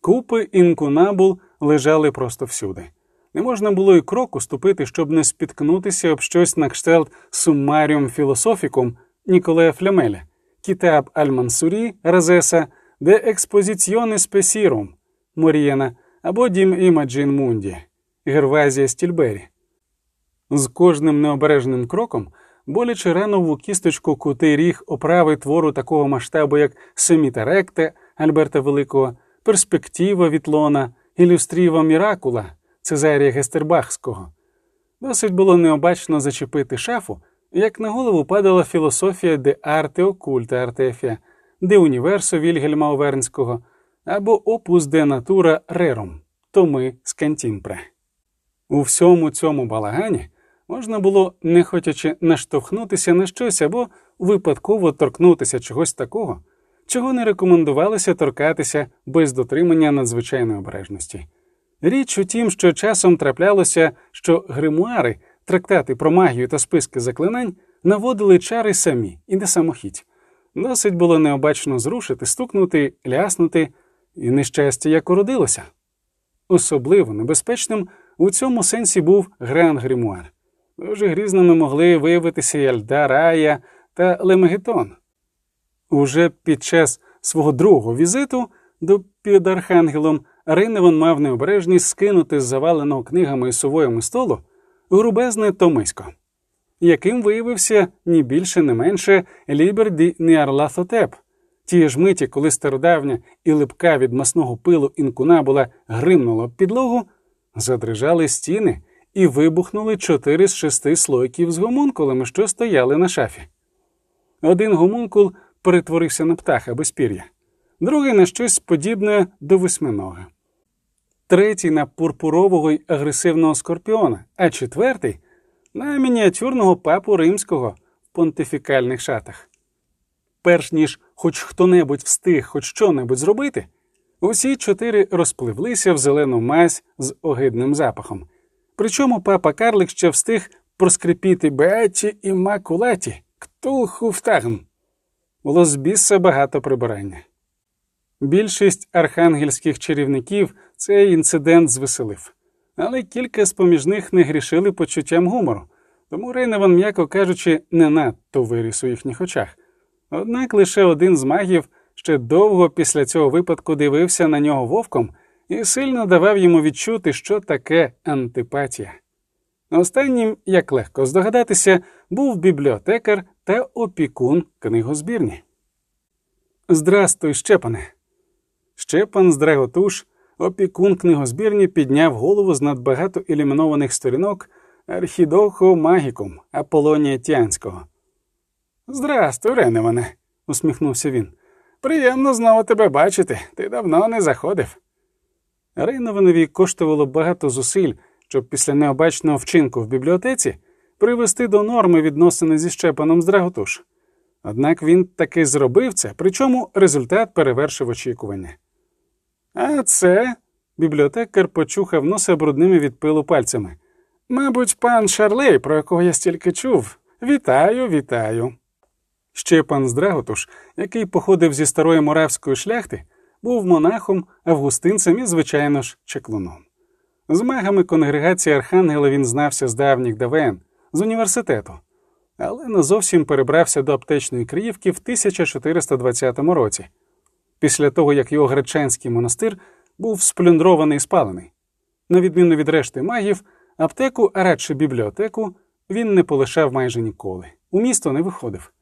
Купи інкунабул лежали просто всюди. Не можна було й кроку ступити, щоб не спіткнутися об щось на кшталт Summarium philosophicum Ніколая Флямеля, Кітаб Аль-Мансурі Разеса, De expositione specierum Морієна або De imagine mundi, Гервазія з Тільбері. З кожним необережним кроком боляче ранув у кісточку кутий ріг оправи твору такого масштабу, як Семіта Ректе Альберта Великого, Перспектива Вітлона, Ілюстріва Міракула Цезарія Гестербахського. Досить було необачно зачепити шафу, як на голову падала філософія де арте окульта артефія, де універсо Вільгельма Овернського або опус де натура рерум Томи з Кантімпре. У всьому цьому балагані можна було, не хотячи наштовхнутися на щось або випадково торкнутися чогось такого, чого не рекомендувалося торкатися без дотримання надзвичайної обережності. Річ у тім, що часом траплялося, що гримуари, трактати про магію та списки заклинань наводили чари самі і несамохіть. Досить було необачно зрушити, стукнути, ляснути, і нещастя як уродилося. Особливо небезпечним у цьому сенсі був Гран Гримуар. Дуже грізними могли виявитися Аль-Дарая та Лемегетон. Уже під час свого другого візиту до під Архангелом Рейневан мав необережність скинути з заваленого книгами і сувоями столу грубезне томисько, яким виявився ні більше, не менше Liber de Nyarlathotep. Тієї ж миті, коли стародавня і липка від масного пилу інкунабула гримнула підлогу, задрижали стіни і вибухнули чотири з шести слойків з гомункулами, що стояли на шафі. Один гомункул перетворився на птаха без пір'я, другий на щось подібне до восьминога, третій на пурпурового й агресивного скорпіона, а четвертий на мініатюрного папу римського в понтифікальних шатах. Перш ніж хоч хто-небудь встиг хоч що-небудь зробити, усі чотири розпливлися в зелену мазь з огидним запахом. Причому папа Карлик ще встиг проскрипіти Беаті і Макулаті, ктулху втагн. Було з біса багато прибирання. Більшість архангельських чарівників цей інцидент звеселив, але кілька з поміж них не грішили почуттям гумору, тому Рейневан, м'яко кажучи, не надто виріс у їхніх очах. Однак лише один з магів ще довго після цього випадку дивився на нього вовком і сильно давав йому відчути, що таке антипатія. Останнім, як легко здогадатися, був бібліотекар та опікун книгозбірні. Здрастуй, Щепане. Щепан Здраготуш, опікун книгозбірні, підняв голову з надбагато ілюмінованих сторінок архідохо магікум Аполонія Тіанського. Здрастуй, Реневане, усміхнувся він. Приємно знову тебе бачити. Ти давно не заходив. Рейнованові коштувало багато зусиль, щоб після необачного вчинку в бібліотеці привести до норми відносини зі Щепаном Здраготуш. Однак він таки зробив це, причому результат перевершив очікування. А це. бібліотекар почухав носа брудними від пилу пальцями. Мабуть, пан Шарлей, про якого я стільки чув. Вітаю, вітаю. Ще пан Здраготуш, який походив зі старої моравської шляхти, був монахом, августинцем і, звичайно ж, чеклуном. З магами конгрегації Архангела він знався з давніх давен, з університету, але не зовсім перебрався до аптечної Криївки в 1420 році, після того як його гречанський монастир був сплюндрований і спалений. На відміну від решти магів, аптеку, а радше бібліотеку, він не полишав майже ніколи. У місто не виходив.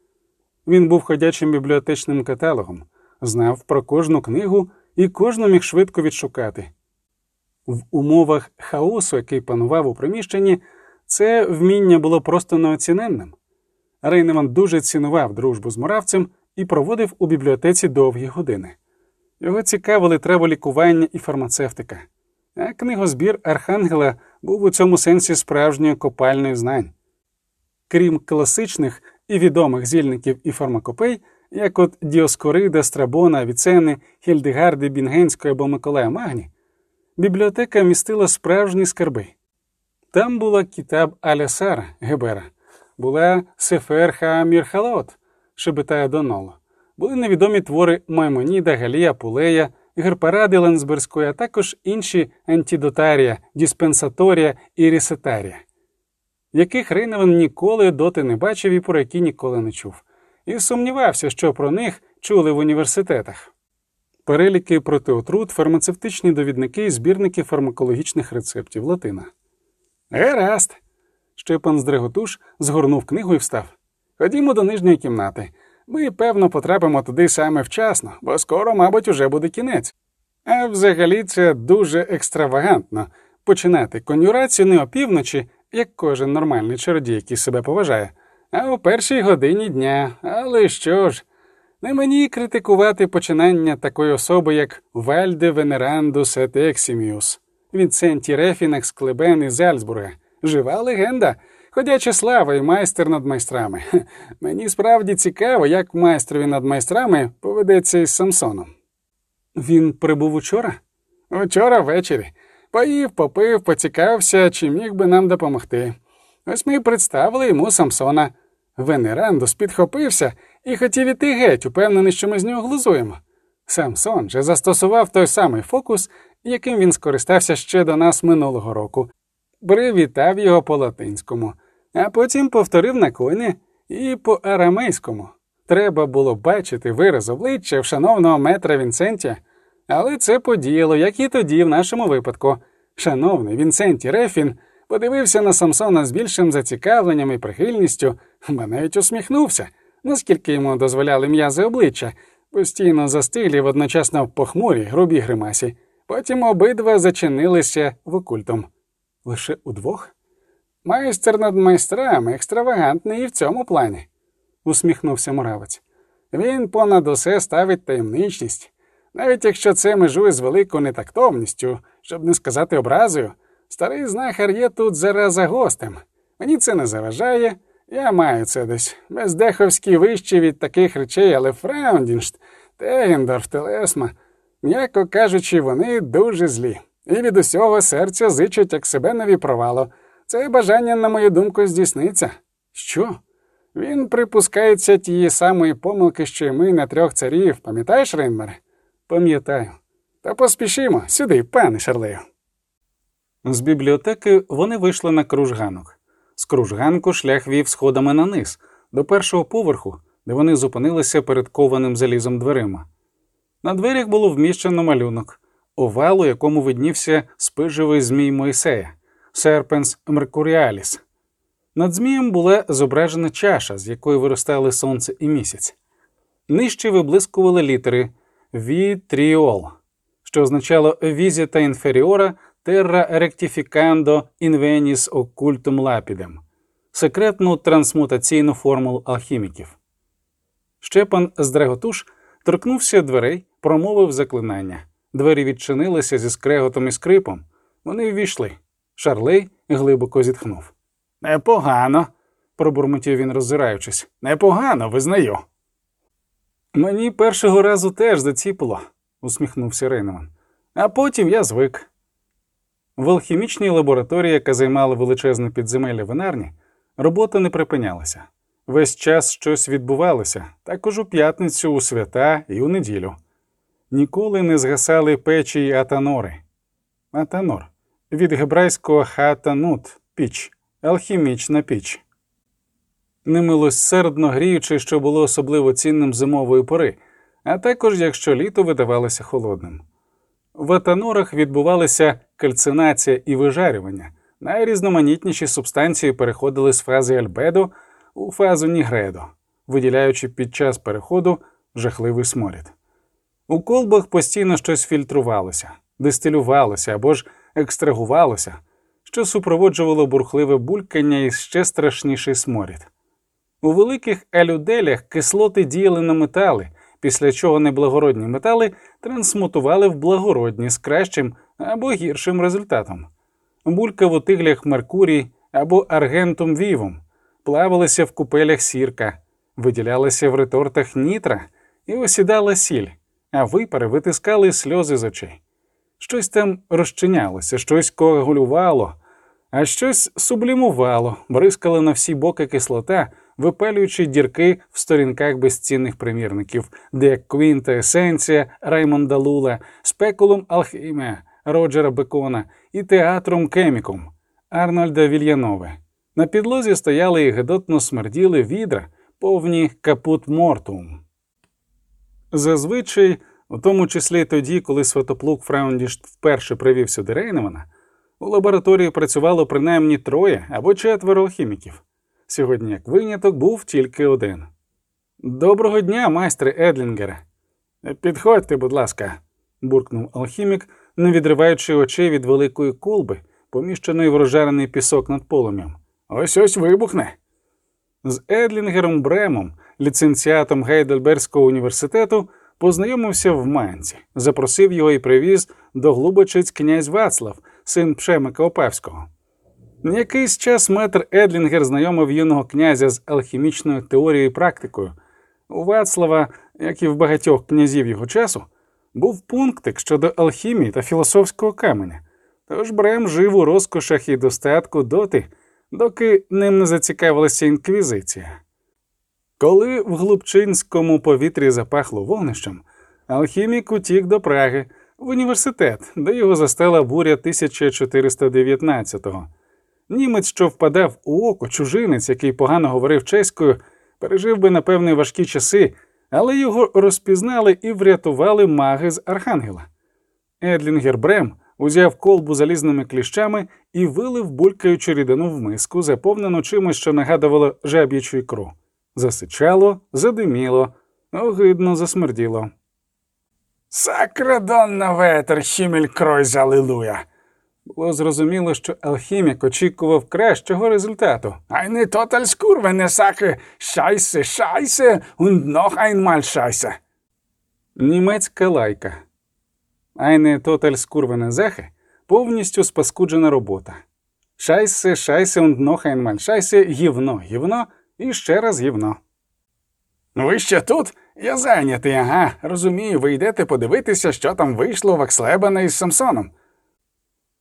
Він був ходячим бібліотечним каталогом, знав про кожну книгу і кожну міг швидко відшукати. В умовах хаосу, який панував у приміщенні, це вміння було просто неоціненним. Рейнеман дуже цінував дружбу з моравцем і проводив у бібліотеці довгі години. Його цікавили траволікування і фармацевтика, а книгозбір Архангела був у цьому сенсі справжньою копальною знань. Крім класичних і відомих зільників і фармакопей, як от Діоскорида, Страбона, Віцени, Хільдегарди, Бінгенської або Миколая Магні, бібліотека містила справжні скарби. Там була кітаб Алясар Гебера, була Сефер Ха Мірхалот, Шебетая Доноло, були невідомі твори Маймоніда, Галія, Пулея, Герпаради Ленсберської, а також інші антідотарія, Діспенсаторія і Ресетарія яких Рейневан ніколи доти не бачив і про які ніколи не чув, і сумнівався, що про них чули в університетах. Переліки проти отрут, фармацевтичні довідники і збірники фармакологічних рецептів Латина. Гаразд. Щепан Здриготуш згорнув книгу і встав. Ходімо до нижньої кімнати. Ми, певно, потрапимо туди саме вчасно, бо скоро, мабуть, уже буде кінець. А взагалі це дуже екстравагантно починати конюрацію не опівночі, як кожен нормальний чародій, який себе поважає, а о першій годині дня. Але що ж, Не мені критикувати починання такої особи, як Вальде Венерандус et Eximius, Вінценті Рефінекс Клебен із Альцбурга. Жива легенда, ходяча слава і майстер над майстрами. Мені справді цікаво, як майстрові над майстрами поведеться із Самсоном. Він прибув учора? Учора ввечері. Поїв, попив, поцікався, чи міг би нам допомогти. Ось ми представили йому Самсона. Венерандус підхопився і хотів іти геть, упевнений, що ми з нього глузуємо. Самсон же застосував той самий фокус, яким він скористався ще до нас минулого року, привітав його по латинському, а потім повторив на коні і по арамейському. Треба було бачити вираз обличчя шановного метра Вінсентія, але це подіяло, як і тоді, в нашому випадку. Шановний Вінсенті Рефін подивився на Самсона з більшим зацікавленням і прихильністю, ба навіть усміхнувся, наскільки йому дозволяли м'язи обличчя, постійно застиглі в похмурій, грубій гримасі. Потім обидва зачинилися в окультум. Лише удвох? Майстер над майстрами екстравагантний і в цьому плані, усміхнувся муравець. Він понад усе ставить таємничність. Навіть якщо це межує з великою нетактовністю, щоб не сказати образою, старий знахар є тут зараза гостем. Мені це не заважає, я маю це десь. Бездеховські вищі від таких речей, але Фраундіншт, Тегендорф, Телесма, м'яко кажучи, вони дуже злі. І від усього серця зичуть, як себе не віпровало. Це бажання, на мою думку, здійсниться. Що? Він припускається тієї самої помилки, що й ми на трьох царів, пам'ятаєш, Рейнмере? Пам'ятаю. Та поспішімо сюди, пане Шарлею. З бібліотеки вони вийшли на кружганок. З кружганку шлях вів сходами на низ, до першого поверху, де вони зупинилися перед кованим залізом дверима. На дверях було вміщено малюнок, овал, у якому виднівся спиживий змій Мойсея, серпенс Меркуріаліс. Над змієм була зображена чаша, з якої виростали сонце і місяць. Нижче виблискували літери Вітріол, що означало візіта інферіора терра ректифікандо інвеніс окультум лапідем, секретну трансмутаційну формулу алхіміків. Щепан Здреготуш торкнувся дверей, промовив заклинання. Двері відчинилися зі скреготом і скрипом. Вони ввійшли. Шарлей глибоко зітхнув. Непогано, пробурмотів він, роззираючись. Непогано, визнаю. Мені першого разу теж заціпило, усміхнувся Рейнеман. А потім я звик. В алхімічній лабораторії, яка займала величезне підземелля винарні, робота не припинялася. Весь час щось відбувалося, також у п'ятницю, у свята і у неділю. Ніколи не згасали печі й атанори. Атанор від гебрайського хатанут піч, алхімічна піч. Немилосердно гріючи, що було особливо цінним зимової пори, а також якщо літо видавалося холодним. В атанорах відбувалася кальцинація і вижарювання. Найрізноманітніші субстанції переходили з фази альбедо у фазу нігредо, виділяючи під час переходу жахливий сморід. У колбах постійно щось фільтрувалося, дистилювалося або ж екстрагувалося, що супроводжувало бурхливе булькання і ще страшніший сморід. У великих алюделях кислоти діяли на метали, після чого неблагородні метали трансмутували в благородні з кращим або гіршим результатом. Булька в отиглях Меркурій або аргентум вівум, плавалися в купелях сірка, виділялися в ретортах нітра і осідала сіль, а випари витискали сльози з очей. Щось там розчинялося, щось коагулювало, а щось сублімувало, бризкало на всі боки кислота, випалюючи дірки в сторінках безцінних примірників, де Квінта Есенція Раймонда Лула, Спекулум Алхімія Роджера Бекона і Театрум Кемікум Арнольда Вільянове. На підлозі стояли і гидотно смерділи відра, повні капут мортум. Зазвичай, у тому числі й тоді, коли Святоплук Фраундішт вперше привів сюди Рейнемана, у лабораторії працювало принаймні троє або четверо алхіміків. Сьогодні, як виняток, був тільки один. Доброго дня, майстре Едлінгере. Підходьте, будь ласка, буркнув алхімік, не відриваючи очей від великої колби, поміщеної в розжарений пісок над полум'ям. Ось ось вибухне. З Едлінгером Бремом ліцензіатом Гейдельберського університету, познайомився в Манці, запросив його і привіз до Глубочиць князь Вацлав, син Пшемика Опавського. Якийсь час метр Едлінгер знайомив юного князя з алхімічною теорією і практикою. У Вацлава, як і в багатьох князів його часу, був пунктик щодо алхімії та філософського каменя. Тож Брем жив у розкошах і достатку доти, доки ним не зацікавилася інквізиція. Коли в глубчинському повітрі запахло вогнищем, алхімік утік до Праги в університет, де його застала буря 1419-го. Німець, що впадав у око, чужинець, який погано говорив чеською, пережив би, напевне, важкі часи, але його розпізнали і врятували маги з Архангела. Едлінгер Брем узяв колбу залізними кліщами і вилив булькаючу рідину в миску, заповнену чимось, що нагадувало жаб'ячу ікру. Засичало, задиміло, огидно засмерділо. Сакрадонна ветер, хімелькройз, алілуя. Було зрозуміло, що алхімік очікував кращого результату. Total Skurve, ne Sache, Scheiße, Scheiße und noch einmal Scheiße. Німецька лайка. Айне тоталь скурвене зехе повністю спаскуджена робота. Шайсе, шайсе und noch einmal шайсе, гівно, гівно і ще раз гівно. Ви ще тут? Я зайнятий, ага. Розумію, ви йдете подивитися, що там вийшло в Акслебана із Самсоном.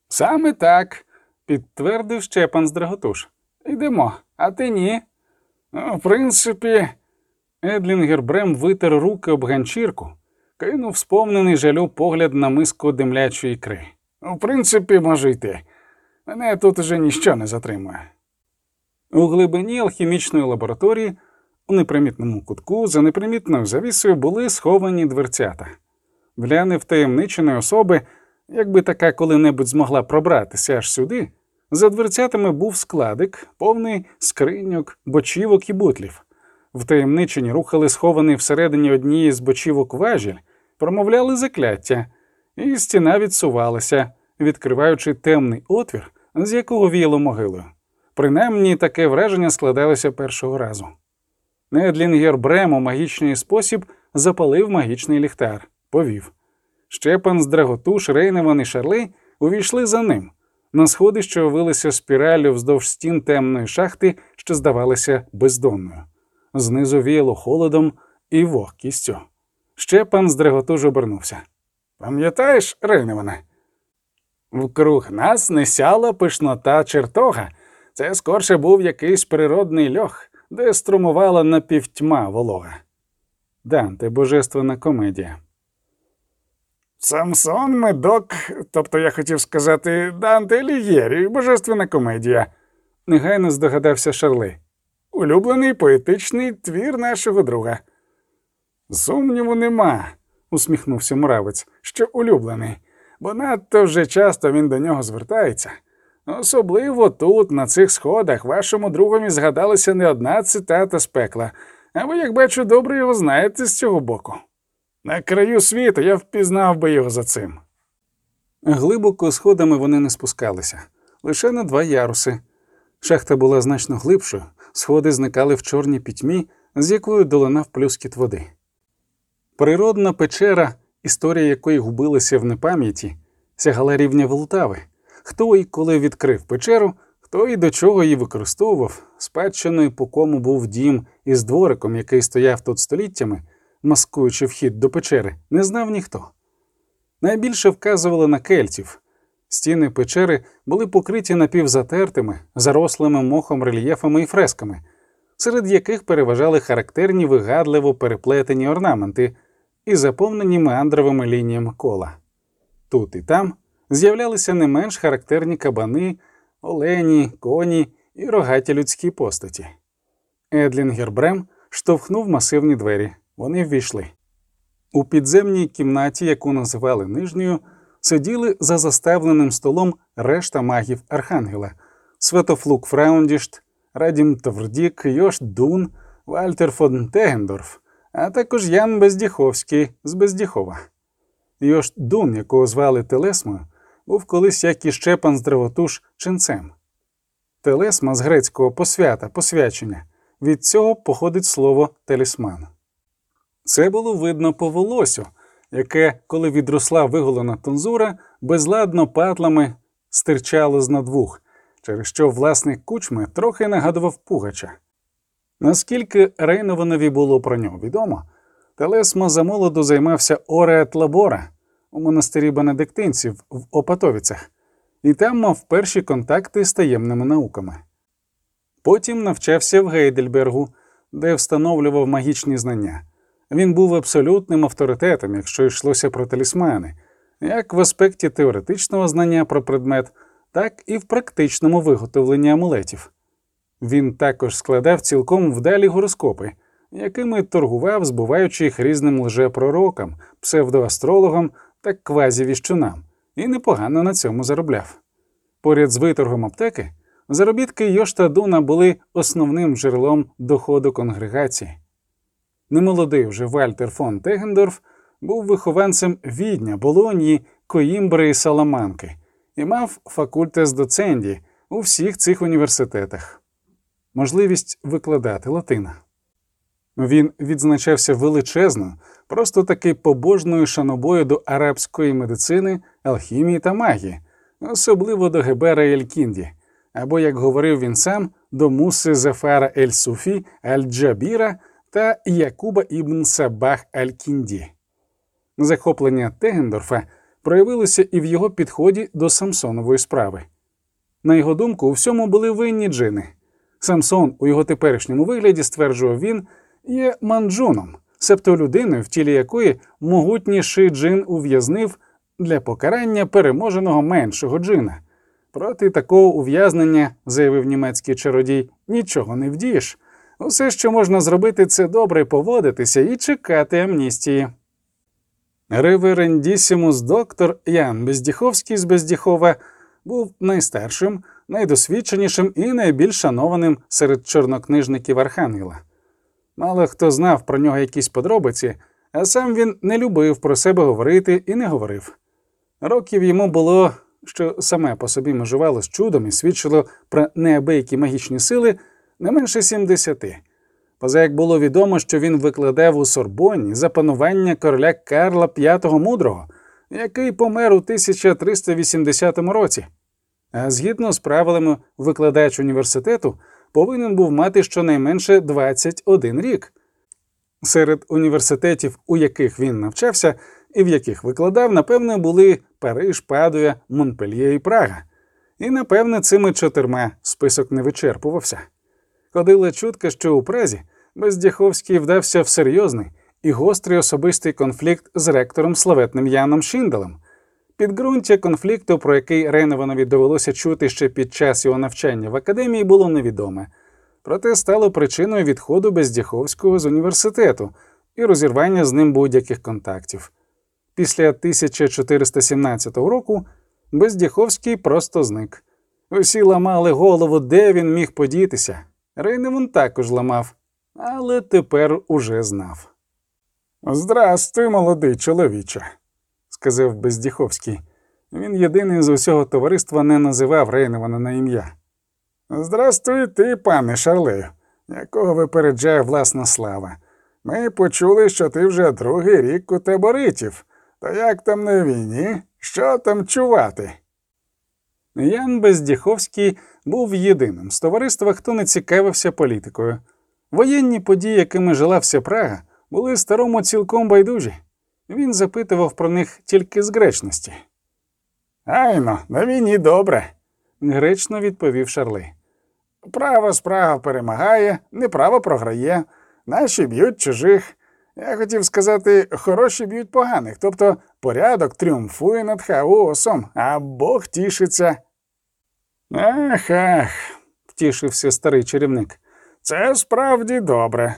Саме так, підтвердив Щепан з Драготуш. Йдемо, а ти ні. Ну, в принципі, Едлінгер Брем витер руки об ганчірку, кинув сповнений жалю погляд на миску димлячої ікри. в принципі, може йти. Мене тут уже ніщо не затримує. У глибині алхімічної лабораторії, у непримітному кутку, за непримітною завісою були сховані дверцята. Для невтаємниченої особи, якби така коли-небудь змогла пробратися аж сюди, за дверцятами був складик, повний скриньок, бочівок і бутлів. Втаємничені рухали схований всередині однієї з бочівок важіль, промовляли закляття, і стіна відсувалася, відкриваючи темний отвір, з якого віяло могилою. Принаймні таке враження складалося першого разу. Недлінгер Брем у магічний спосіб запалив магічний ліхтар, повів. Щепан з Драготуш, Рейневан і Шарлей увійшли за ним. На сходи, що вилися спіраллю вздовж стін темної шахти, що здавалися бездонною. Знизу віяло холодом і вогкістю. Щепан з Драготуж обернувся. Пам'ятаєш, Рейневане? Вкруг нас не сяла пишнота чертога. Це скорше був якийсь природний льох, де струмувала напівтьма волога. Данте, божественна комедія. Самсон Медок, тобто я хотів сказати Данте Лігєрі, божественна комедія. Негайно здогадався Шарлей. Улюблений поетичний твір нашого друга. Сумніву нема, усміхнувся муравець. що улюблений, бо надто вже часто він до нього звертається. Особливо тут, на цих сходах, вашому другові згадалася не одна цитата з пекла, а ви, як бачу, добре його знаєте з цього боку. На краю світу я впізнав би його за цим. Глибоко сходами вони не спускалися, лише на два яруси. Шахта була значно глибшою, сходи зникали в чорній пітьмі, з якою долинав плюскіт води. Природна печера, історія якої губилася в непам'яті, сягала рівня Волтави. Хто і коли відкрив печеру, хто і до чого її використовував, спадщиною по кому був дім із двориком, який стояв тут століттями, маскуючи вхід до печери, не знав ніхто. Найбільше вказували на кельтів. Стіни печери були покриті напівзатертими, зарослими мохом рельєфами і фресками, серед яких переважали характерні вигадливо переплетені орнаменти і заповнені меандровими лініями кола. Тут і там з'являлися не менш характерні кабани, олені, коні і рогаті людські постаті. Едлінгер Брем штовхнув масивні двері. Вони ввійшли. У підземній кімнаті, яку називали нижньою, сиділи за заставленим столом решта магів Архангела Светофлук Фраундішт, Радім Таврдік, Йош Дун, Вальтер фон Тегендорф, а також Ян Бездіховський з Бездіхова. Йош Дун, якого звали Телесмою, був колись як і Щепан з Древотуш ченцем. Телесма з грецького посвята, посвячення, Від цього походить слово талісман. Це було видно по волосю, яке, коли відросла виголена тонзура, безладно патлами стирчало з надвух, через що власник кучми трохи нагадував пугача. Наскільки Рейнованові було про нього відомо, Телесмо замолоду займався Ореат Лабора у монастирі бенедиктинців в Опатовіцях, і там мав перші контакти з таємними науками. Потім навчався в Гейдельбергу, де встановлював магічні знання. Він був абсолютним авторитетом, якщо йшлося про талісмани, як в аспекті теоретичного знання про предмет, так і в практичному виготовленні амулетів. Він також складав цілком вдалі гороскопи, якими торгував, збуваючи їх різним лжепророкам, псевдоастрологам та квазівіщунам, і непогано на цьому заробляв. Поряд з виторгом аптеки, заробітки Йошта Дуна були основним джерелом доходу конгрегації. Немолодий вже Вальтер фон Тегендорф був вихованцем Відня, Болонії, Коїмбри і Саламанки і мав facultas docendi у всіх цих університетах, можливість викладати латина. Він відзначався величезною, просто таки побожною шанобою до арабської медицини, алхімії та магії, особливо до Гебера Ель-Кінді, або, як говорив він сам, до Муси Зефара Ель-Суфі Аль-Джабіра та Якуба ібн Сабах Аль-Кінді. Захоплення Тегендорфа проявилося і в його підході до Самсонової справи. На його думку, у всьому були винні джини. Самсон у його теперішньому вигляді, стверджував він, є манджуном, себто людиною, в тілі якої могутніший джин ув'язнив для покарання переможеного меншого джина. Проти такого ув'язнення, заявив німецький чародій, нічого не вдієш. Усе, що можна зробити, це добре поводитися і чекати амністії. Реверендісімус доктор Ян Бездіховський з Бездіхова був найстаршим, найдосвідченішим і найбільш шанованим серед чорнокнижників Архангела. Мало хто знав про нього якісь подробиці, а сам він не любив про себе говорити і не говорив. Років йому було, що саме по собі межувало з чудом і свідчило про неабиякі магічні сили не менше 70. Поза як було відомо, що він викладав у Сорбонні за панування короля Карла V Мудрого, який помер у 1380 році. А згідно з правилами викладач університету повинен був мати щонайменше 21 рік. Серед університетів, у яких він навчався і в яких викладав, напевне, були Париж, Падуя, Монпельє і Прага. І, напевне, цими чотирма список не вичерпувався. Ходила чутка, що у Празі Бездяховський вдався в серйозний і гострий особистий конфлікт з ректором славетним Яном Шінделем. Підґрунтя конфлікту, про який Рейнованові довелося чути ще під час його навчання в академії, було невідоме, проте стало причиною відходу Бездяховського з університету і розірвання з ним будь-яких контактів. Після 1417 року Бездяховський просто зник. Усі ламали голову, де він міг подітися. Рейневан також ламав, але тепер уже знав. Здрастуй, молодий чоловіче, сказав Бездіховський. Він єдиний з усього товариства не називав Рейневана на ім'я. Здрастуй ти, пане Шарлею, якого випереджає власна слава. Ми почули, що ти вже другий рік у таборитів. То як там на війні? Що там чувати? Ян Бездіховський був єдиним з товариства, хто не цікавився політикою. Воєнні події, якими жила вся Прага, були старому цілком байдужі. Він запитував про них тільки з гречності. Айно, на війні добре, гречно відповів Шарли. Право справа перемагає, неправо програє, наші б'ють чужих. Я хотів сказати, хороші б'ють поганих, тобто порядок тріумфує над хаосом, а Бог тішиться. Ах, ах, втішився старий чарівник. Це справді добре.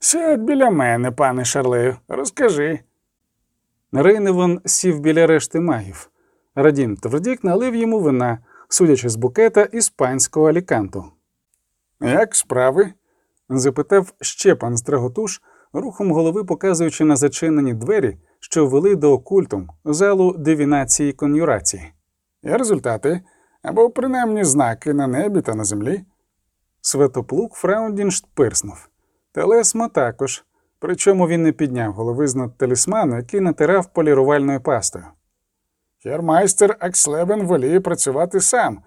Сядь біля мене, пане Шарлею, розкажи. Рейневан сів біля решти магів. Радім Твердік налив йому вина, судячи з букета іспанського аліканту. Як справи? запитав ще пан Страготуш, рухом голови показуючи на зачинені двері, що вели до окультум, залу дивінації кон'юрації. І результати, або принаймні знаки на небі та на землі. Святоплук Фраундіншт пирснув. Телесма також, причому він не підняв голови з над талісману, який натирав полірувальною пастою. Хермайстер Акслебен воліє працювати сам.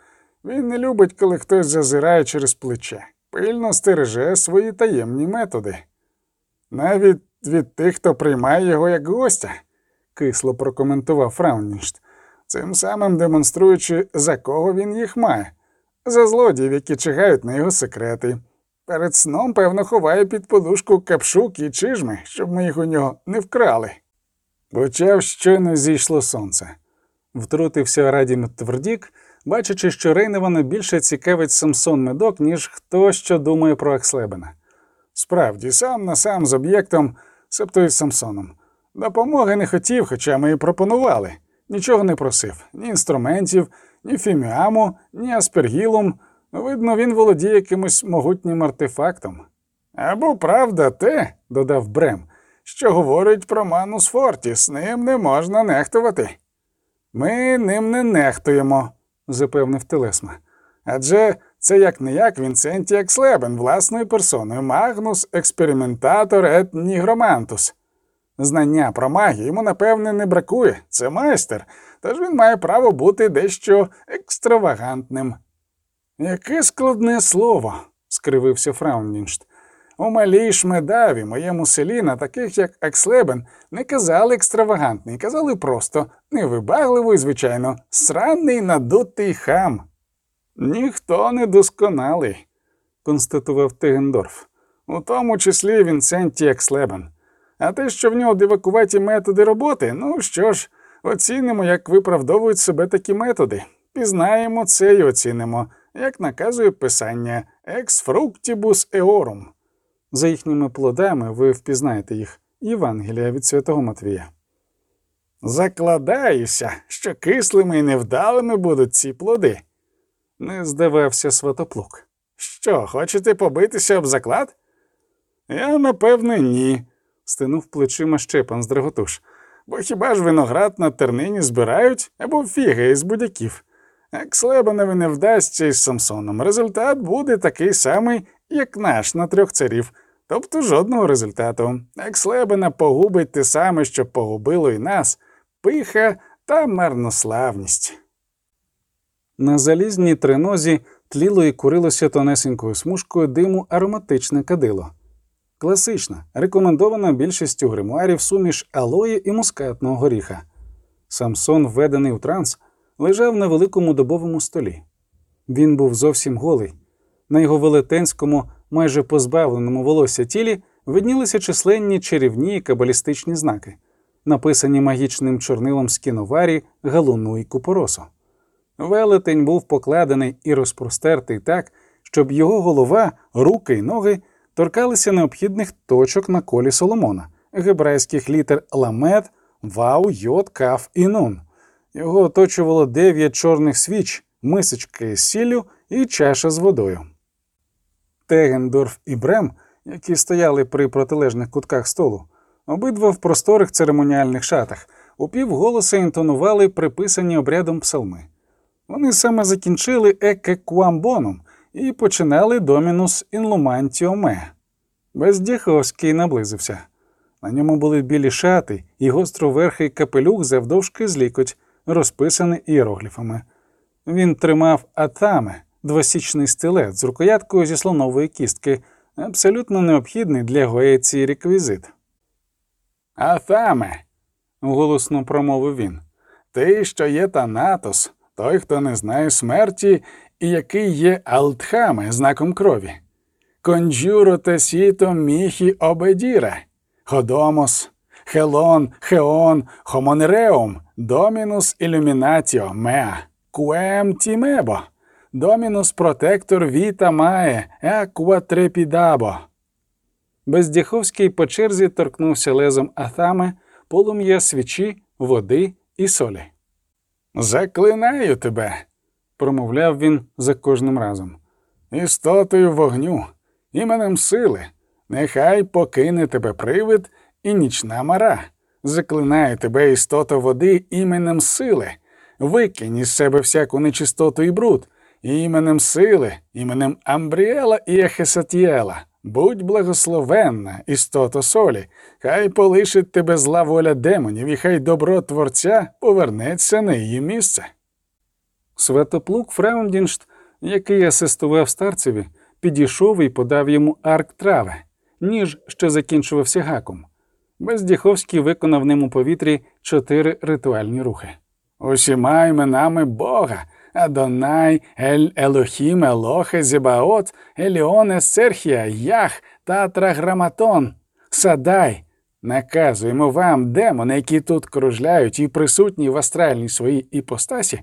Він не любить, коли хтось зазирає через плече, пильно стереже свої таємні методи. Навіть від тих, хто приймає його як гостя, кисло прокоментував Фрауніншт, цим самим демонструючи, за кого він їх має, за злодіїв, які чигають на його секрети. Перед сном, певно, ховає під подушку капшук і чижми, щоб ми їх у нього не вкрали. Почав щойно зійшло сонце. Втрутився Радім Твердік, бачачи, що Рейневана більше цікавить Самсон Медок, ніж хто що думає про Акслебена. Справді, сам на сам з об'єктом, себто із Самсоном. Допомоги не хотів, хоча ми і пропонували. Нічого не просив ні інструментів, ні фіміаму, ні аспергілум. Видно, він володіє якимось могутнім артефактом. Або правда те, додав Брем, що говорить про Манус Фортіс, ним не можна нехтувати. Ми ним не нехтуємо, запевнив Телесма. Адже це як не як Вінценті Екслебен власною персоною Магнус експериментатор ет нігромантус. Знання про магію йому, напевне, не бракує, це майстер, тож він має право бути дещо екстравагантним. Яке складне слово, скривився Фрауніншт. У малій шмедаві, моєму селі, на таких, як Акслебен, не казали екстравагантний, казали просто невибагливий, звичайно, сранний надутий хам. Ніхто не досконалий, констатував Тегендорф, у тому числі Вінсенті Екслебен. А те, що в нього дивакуваті методи роботи, ну що ж, оцінимо, як виправдовують себе такі методи. Пізнаємо це і оцінимо, як наказує писання Ex fructibus eorum. За їхніми плодами ви впізнаєте їх Євангелія від святого Матвія. Закладаюся, що кислими і невдалими будуть ці плоди. Не здавався сватоплук. Що, хочете побитися об заклад? Я, напевне, ні, стинув плечима Щепан з Драготуш. Бо хіба ж виноград на тернині збирають або фіги із будяків? Як Слебанові не вдасться із Самсоном, результат буде такий самий, як наш на трьох царів, тобто жодного результату. Як Слебена погубить те саме, що погубило і нас, пиха та марнославність. На залізній тринозі тліло і курилося тонесенькою смужкою диму ароматичне кадило. Класична, рекомендована більшістю гримуарів суміш алої і мускатного горіха. Самсон, введений у транс, лежав на великому добовому столі. Він був зовсім голий. На його велетенському, майже позбавленому волосся тілі виднілися численні чарівні кабалістичні знаки, написані магічним чорнилом з кіноварі, галуну і купоросу. Велетень був покладений і розпростертий так, щоб його голова, руки й ноги торкалися необхідних точок на колі Соломона, гебрайських літер ламет, вау, йод, каф і нун. Його оточувало дев'ять чорних свіч, мисочки з сіллю і чаша з водою. Тегендорф і Брем, які стояли при протилежних кутках столу, обидва в просторих церемоніальних шатах, упівголоса інтонували приписані обрядом псалми. Вони саме закінчили еке куамбоном і починали домінус інлумантіо ме. Бездіховський наблизився. На ньому були білі шати і гостроверхий капелюх завдовжки з лікоть, розписаний ієрогліфами. Він тримав атаме, двосічний стилет з рукояткою зі слонової кістки, абсолютно необхідний для гоєції реквізит. Атхаме, голосно промовив він. Ти, що є Танатос, той, хто не знає смерті, і який є Атхаме знаком крові. Conjuro te cito mihi obedire, Ходомос, Хелон, Хеон, Хомонреум, Dominus illuminatio mea, quem timebo, Домінус протектор віта має, екватрепідабо. Бездяховський по черзі торкнувся лезом атами, полум'я свічі, води і солі. Заклинаю тебе, промовляв він за кожним разом. Істотою вогню, іменем сили, нехай покине тебе привид і нічна мара. Заклинаю тебе істота води іменем сили, викинь із себе всяку нечистоту і бруд, іменем сили, іменем Амбріела і Ехесатіела. Будь благословенна, істото солі, хай полишить тебе зла воля демонів, і хай добро Творця повернеться на її місце. Святоплук Фраундіншт, який асистував старцеві, підійшов і подав йому арк трави, ніж що закінчувався гаком. Бездіховський виконав ним у повітрі чотири ритуальні рухи. Усіма іменами Бога, Адонай, Ель Елохім, Елохе, Зібаот, Еліон, Есцерхія, Ях, Тетраграматон, Садай. Наказуємо вам, демони, які тут кружляють і присутні в астральній своїй іпостасі,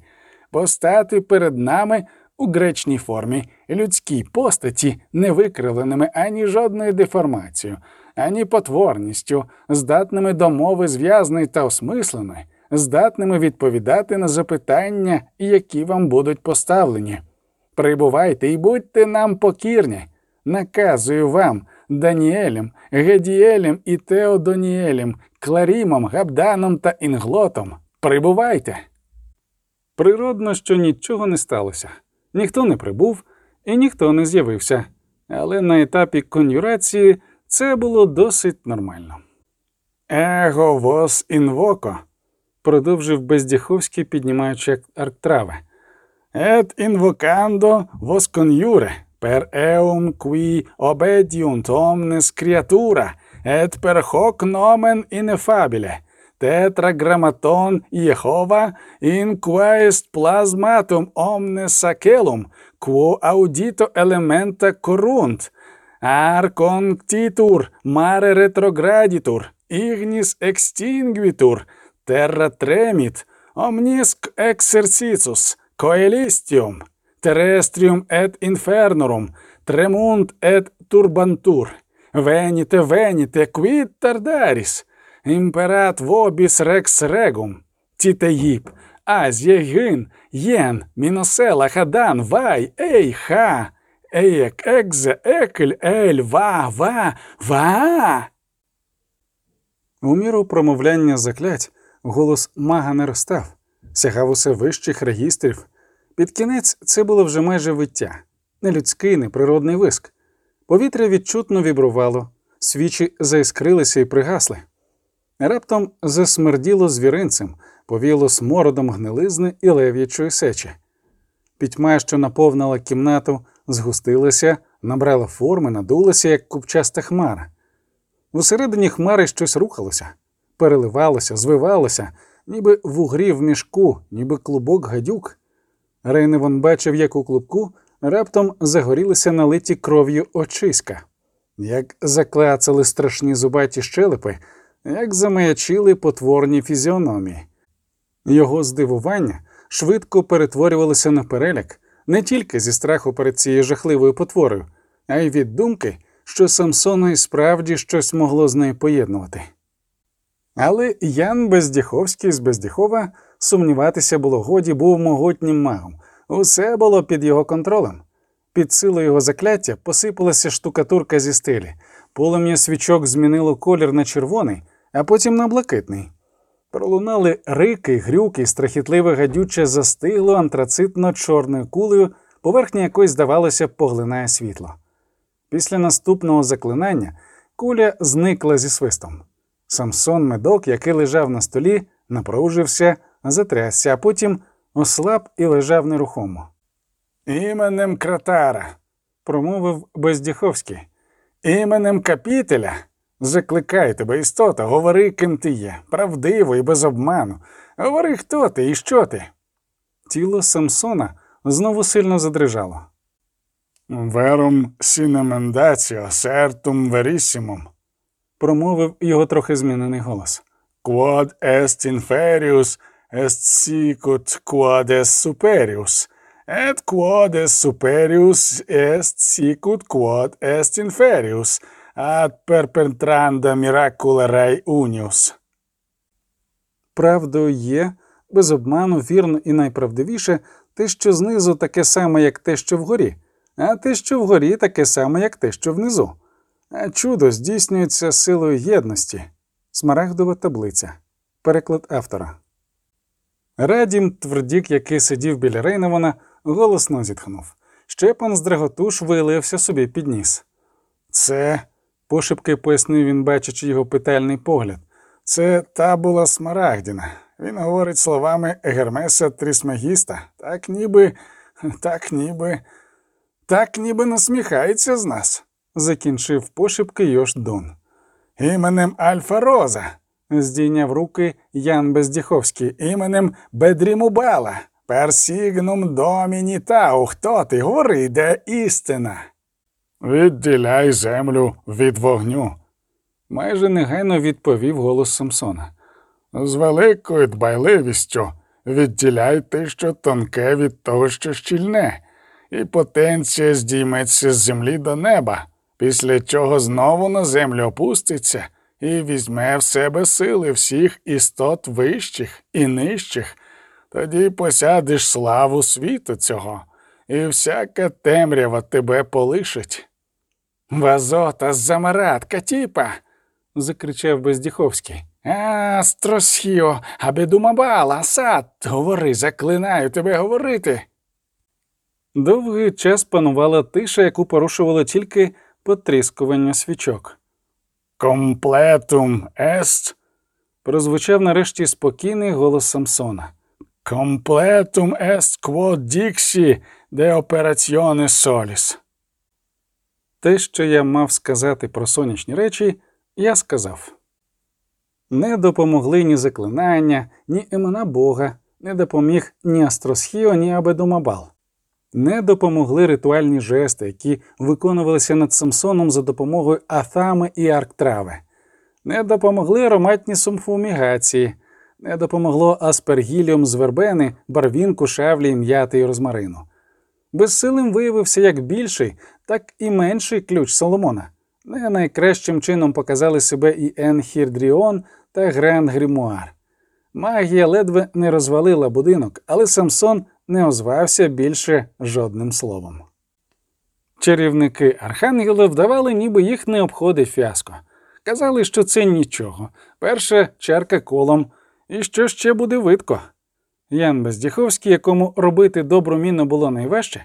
постати перед нами у гречній формі, людській постаті, не викривленими ані жодною деформацією, ані потворністю, здатними до мови зв'язної та осмисленої, здатними відповідати на запитання, які вам будуть поставлені. Прибувайте і будьте нам покірні. Наказую вам, Даніелем, Гедіелем і Теодоніелем, Кларімом, Габданом та Інглотом. Прибувайте. Природно, що нічого не сталося. Ніхто не прибув і ніхто не з'явився. Але на етапі кон'юрації це було досить нормально. Его вос інвоко, Продовжив Бездіховський, піднімаючи арктрави. et invocando vos conjure per eum qui obediunt omnes creatura et per hoc nomen ineffabile tetragrammaton Jehova in qua est plasmatum omnes sacelum quo audito conctitur mare retrograditur ignis extinguitur terra tremit omnisc exercitus coelistium terrestrium et infernorum tremunt et turbantur venite venite quid tardaris imperat vobis rex regum titeip Азія гин, єн, міносела, хадан, вай, ей, ха, еєк, екзе, екль, ель, ва, ва, ва. У міру промовляння заклять голос мага не ростав, сягав усе вищих регістрів. Під кінець це було вже майже виття, не людський, не природний виск. Повітря відчутно вібрувало, свічі заіскрилися і пригасли. Раптом засмерділо звіринцем, повіло смородом гнилизни і лев'ячої сечі. Пітьма, що наповнила кімнату, згустилася, набрала форми, надулася, як купчаста хмара. Усередині хмари щось рухалося, переливалося, звивалося, ніби вугрі в мішку, ніби клубок гадюк. Рейневон бачив, як у клубку раптом загорілися налиті кров'ю очиська, як закляцали страшні зубаті щелепи, як замаячили потворні фізіономії. Його здивування швидко перетворювалося на переляк не тільки зі страху перед цією жахливою потворою, а й від думки, що Самсона і справді щось могло з нею поєднувати. Але Ян Бездіховський з Бездіхова сумніватися було годі, був могутнім магом. Усе було під його контролем. Під силою його закляття посипалася штукатурка зі стелі, полум'я свічок змінило колір на червоний, а потім на блакитний. Пролунали рики, грюки, страхітливе гадюче застигло антрацитно чорною кулею, поверхня якої, здавалося, поглинає світло. Після наступного заклинання куля зникла зі свистом. Самсон медок, який лежав на столі, напружився, затрясся, а потім ослаб і лежав нерухомо. Іменем Кратара, Промовив Бездіховський. іменем Капітеля. Закликаю тебе, істота, говори, ким ти є, правдиво і без обману. Говори, хто ти і що ти. Тіло Самсона знову сильно задрижало. Верум сінемендаціо сертум верісімум. Промовив його трохи змінений голос. Quod est inferius est sicut quod est superius, et quod est superius est sicut quod est inferius, ad perpetranda miracula rei unius. Правдою є, без обману, вірно і найправдивіше те, що знизу таке саме, як те, що вгорі, а те, що вгорі, таке саме, як те, що внизу. А чудо здійснюється силою єдності. Смарагдова таблиця. Переклад автора. Радім Твердік, який сидів біля Рейневана, голосно зітхнув. Щепан з драготуш вилився собі під ніс. Це, Пошепки пояснив він, бачачи його питальний погляд. це табула Смарагдіна. Він говорить словами Гермеса Трісмегіста, так ніби, так ніби, так ніби насміхається з нас. Закінчив пошепки Йош Дон. Іменем Альфа Роза, Здійняв руки Ян Бездіховський. іменем Бедрімубала, Персігнум Доміні Тау. Хто ти? Говори, де істина? Відділяй землю від вогню. Майже негайно відповів голос Самсона. З великою дбайливістю відділяй те, що тонке від того, що щільне, і потенція здійметься з землі до неба, після чого знову на землю опуститься і візьме в себе сили всіх істот вищих і нижчих. Тоді посядеш славу світу цього, і всяка темрява тебе полишить. Вазота замарат, катіпа. закричав Бездіховський. А, Стросхіо, абедумабал, асад, говори, заклинаю тебе говорити. Довгий час панувала тиша, яку порушувало тільки потріскування свічок. Комплетум ест, Прозвучав нарешті спокійний голос Самсона. комплетум ест квод діксі де операціоне соліс. Те, що я мав сказати про сонячні речі, я сказав. Не допомогли ні заклинання, ні імена Бога, не допоміг ні Астросхіо, ні Абедумабал. Не допомогли ритуальні жести, які виконувалися над Самсоном за допомогою Афами і Арктрави. Не допомогли ароматні сумфумігації, не допомогло аспергіліум з вербени, барвінку, шавлі, м'яти і розмарину. Безсилим виявився як більший, так і менший ключ Соломона. Не найкращим чином показали себе і Енхірдріон та Гранд Грімуар. Магія ледве не розвалила будинок, але Самсон не озвався більше жодним словом. Чарівники Архангела вдавали, ніби їх не обходить фіаско. Казали, що це нічого. Перша чарка колом, і що ще буде видко. Ян Бездіховський, якому робити добру міну було найважче,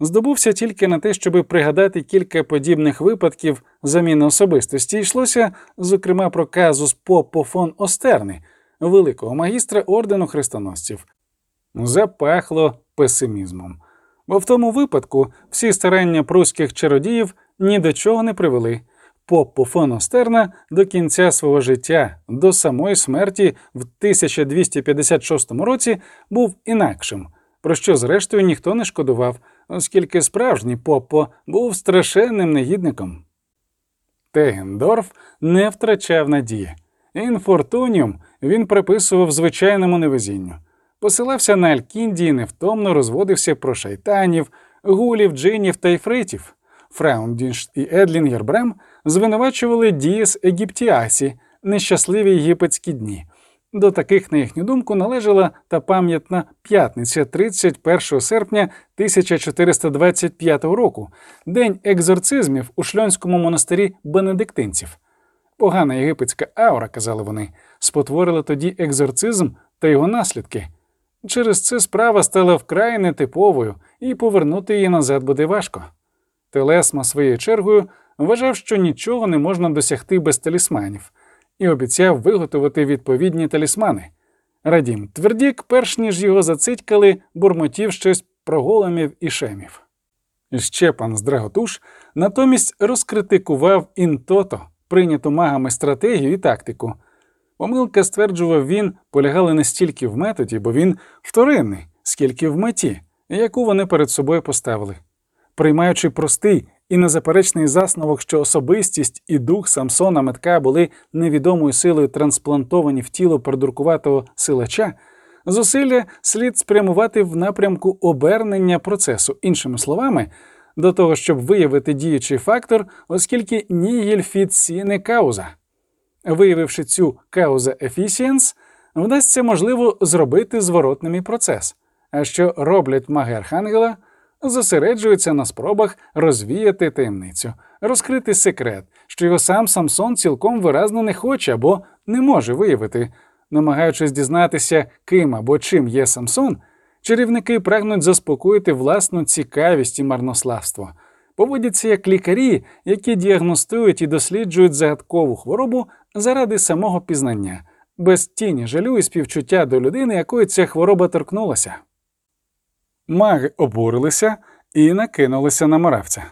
здобувся тільки на те, щоби пригадати кілька подібних випадків заміни особистості. Йшлося, зокрема, про казус Попо фон Остерни, великого магістра ордену хрестоносців. Запахло песимізмом. Бо в тому випадку всі старання пруських чародіїв ні до чого не привели. Попо фон Остерна до кінця свого життя, до самої смерті в 1256 році був інакшим, про що зрештою ніхто не шкодував, оскільки справжній Попо був страшенним негідником. Тегендорф не втрачав надії. Infortunium він приписував звичайному невезінню, посилався на Алькіндії, невтомно розводився про шайтанів, гулів, джинів та іфритів. Фраундінш і Едлінгер Брем звинувачували dies aegyptiaci, нещасливі єгипетські дні. До таких, на їхню думку, належала та пам'ятна п'ятниця 31 серпня 1425 року, день екзорцизмів у шльонському монастирі бенедиктинців. Погана єгипетська аура, казали вони, спотворила тоді екзорцизм та його наслідки. Через це справа стала вкрай нетиповою, і повернути її назад буде важко. Телесма своєю чергою вважав, що нічого не можна досягти без талісманів, і обіцяв виготовити відповідні талісмани. Радім Твердік, перш ніж його зацитькали, бурмотів щось про големів і шемів. Щепан з Драготуш натомість розкритикував інтото, прийняту магами стратегію і тактику. Помилка, стверджував він, полягала не стільки в методі, бо він вторинний, скільки в меті, яку вони перед собою поставили. Приймаючи простий і незаперечний засновок, що особистість і дух Самсона Метка були невідомою силою трансплантовані в тіло придуркуватого силача, зусилля слід спрямувати в напрямку обернення процесу, іншими словами, до того, щоб виявити діючий фактор, оскільки нігіль сіне кауза. Виявивши цю кауза ефісієнс, вдасться можливо зробити зворотним процес. А що роблять маги Архангела, зосереджуються на спробах розвіяти таємницю, розкрити секрет, що його сам Самсон цілком виразно не хоче або не може виявити, намагаючись дізнатися, ким або чим є Самсон, Чарівники прагнуть заспокоїти власну цікавість і марнославство, поводяться як лікарі, які діагностують і досліджують загадкову хворобу заради самого пізнання, без тіні жалю і співчуття до людини, якої ця хвороба торкнулася. Маги обурилися і накинулися на моравця.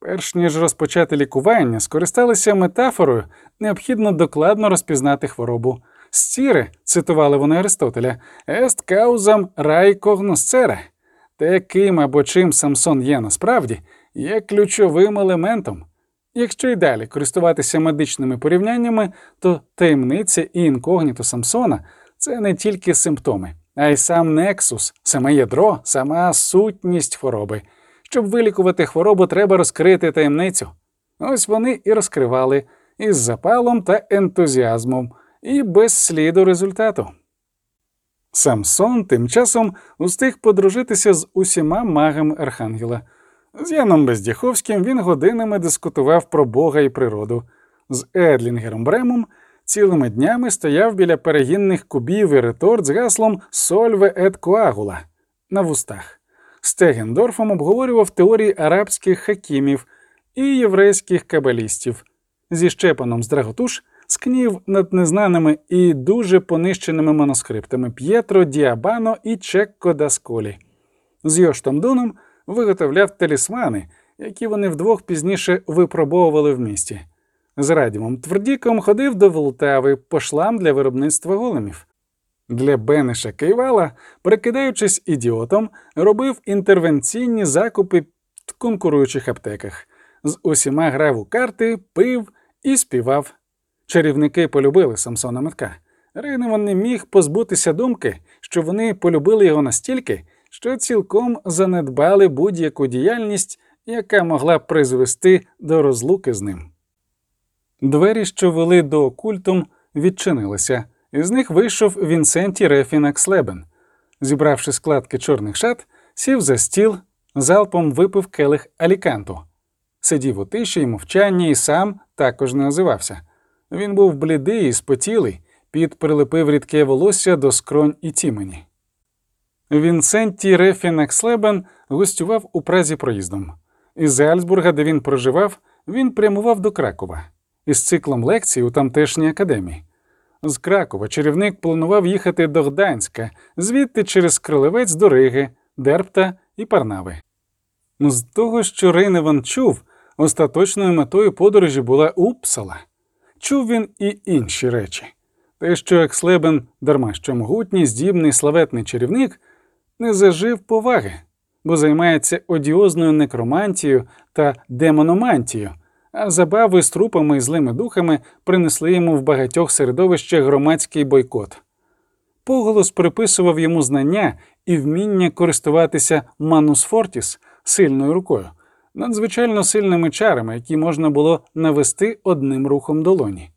Перш ніж розпочати лікування, скористалися метафорою, необхідно докладно розпізнати хворобу. Стіре, цитували вони Аристотеля, ест каузам рай когносцере. Те, ким або чим Самсон є насправді, є ключовим елементом. Якщо й далі користуватися медичними порівняннями, то таємниця і інкогніто Самсона це не тільки симптоми, а й сам нексус, саме ядро, сама сутність хвороби. Щоб вилікувати хворобу, треба розкрити таємницю. Ось вони і розкривали із запалом та ентузіазмом, і без сліду результату. Самсон тим часом устиг подружитися з усіма магами Архангела. З Яном Бездяховським він годинами дискутував про Бога і природу. З Едлінгером Бремом цілими днями стояв біля перегінних кубів і реторт з гаслом Сольве ет коагула на вустах. З Тегендорфом обговорював теорії арабських хакімів і єврейських кабалістів. Зі Щепаном з Драготуш скнів над незнаними і дуже понищеними манускриптами П'єтро Діабано і Чекко Дасколі. З Йоштом Дуном виготовляв талісмани, які вони вдвох пізніше випробовували в місті. З Радімом Твердіком ходив до Волтави по шлам для виробництва големів. Для Бениша Кейвала, прикидаючись ідіотом, робив інтервенційні закупи в конкуруючих аптеках. З усіма грав у карти, пив і співав. Чарівники полюбили Самсона Метка. Рейневан не міг позбутися думки, що вони полюбили його настільки, що цілком занедбали будь-яку діяльність, яка могла призвести до розлуки з ним. Двері, що вели до окультум, відчинилися, і з них вийшов Вінсенті Рефінак Слебен. Зібравши складки чорних шат, сів за стіл, залпом випив келих аліканту. Сидів у тиші й мовчанні і сам також не озивався. Він був блідий і спотілий, під прилипив рідке волосся до скронь і тімені. Вінсенті Рефінак Слебен гостював у Празі проїздом. Із Зальцбурга, де він проживав, він прямував до Кракова із циклом лекцій у тамтешній академії. З Кракова чарівник планував їхати до Гданська, звідти через Кролевець до Риги, Дерпта і Парнави. З того, що Рейневан чув, остаточною метою подорожі була Упсала. Чув він і інші речі. Те, що Екслебен, дарма що могутній, здібний славетний чарівник, не зажив поваги, бо займається одіозною некромантією та демономантією, забави з трупами і злими духами принесли йому в багатьох середовищах громадський бойкот. Поголос приписував йому знання і вміння користуватися манус фортіс сильною рукою, надзвичайно сильними чарами, які можна було навести одним рухом долоні.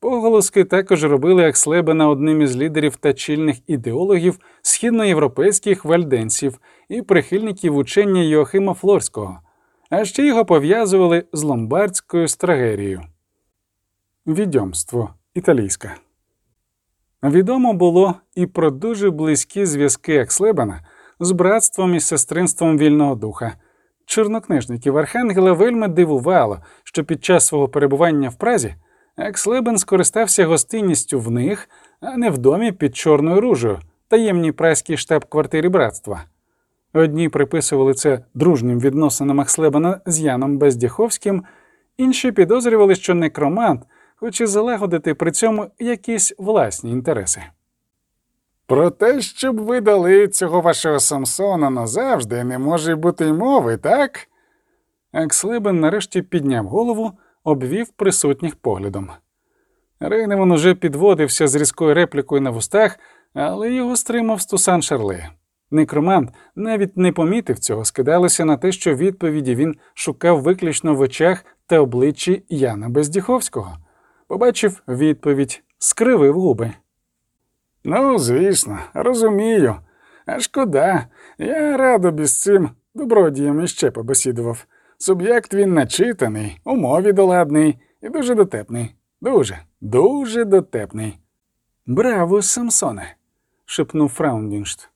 Поголоски також робили Акслебена одним із лідерів та чільних ідеологів східноєвропейських вальденців і прихильників учення Йоахима Флорського, а ще його пов'язували з ломбардською страгерією. Відьомство італійська. Відомо було і про дуже близькі зв'язки Акслебена з братством і сестринством вільного духа. Чорнокнижників Архангела вельми дивувало, що під час свого перебування в Празі Екслебен скористався гостинністю в них, а не в домі під Чорною ружею, таємній праській штаб-квартирі братства. Одні приписували це дружнім відносинам Екслебена з Яном Бездяховським, інші підозрювали, що некромант хоче залагодити при цьому якісь власні інтереси. Про те, щоб ви дали цього вашого Самсона назавжди, не може бути й мови, так? Екслебен нарешті підняв голову, обвів присутніх поглядом. Рейневан уже підводився з різкою реплікою на вустах, але його стримав Стусан Шарле. Некромант навіть не помітив цього, скидалося на те, що відповіді він шукав виключно в очах та обличчі Яна Бездіховського. Побачив відповідь, скривив губи. Ну, звісно, розумію. А шкода, я радо з цим добродієм іще побесідував. Суб'єкт він начитаний, у мові доладний і дуже дотепний. Дуже, дуже дотепний. Браво, Самсоне. шепнув Фраундіншт.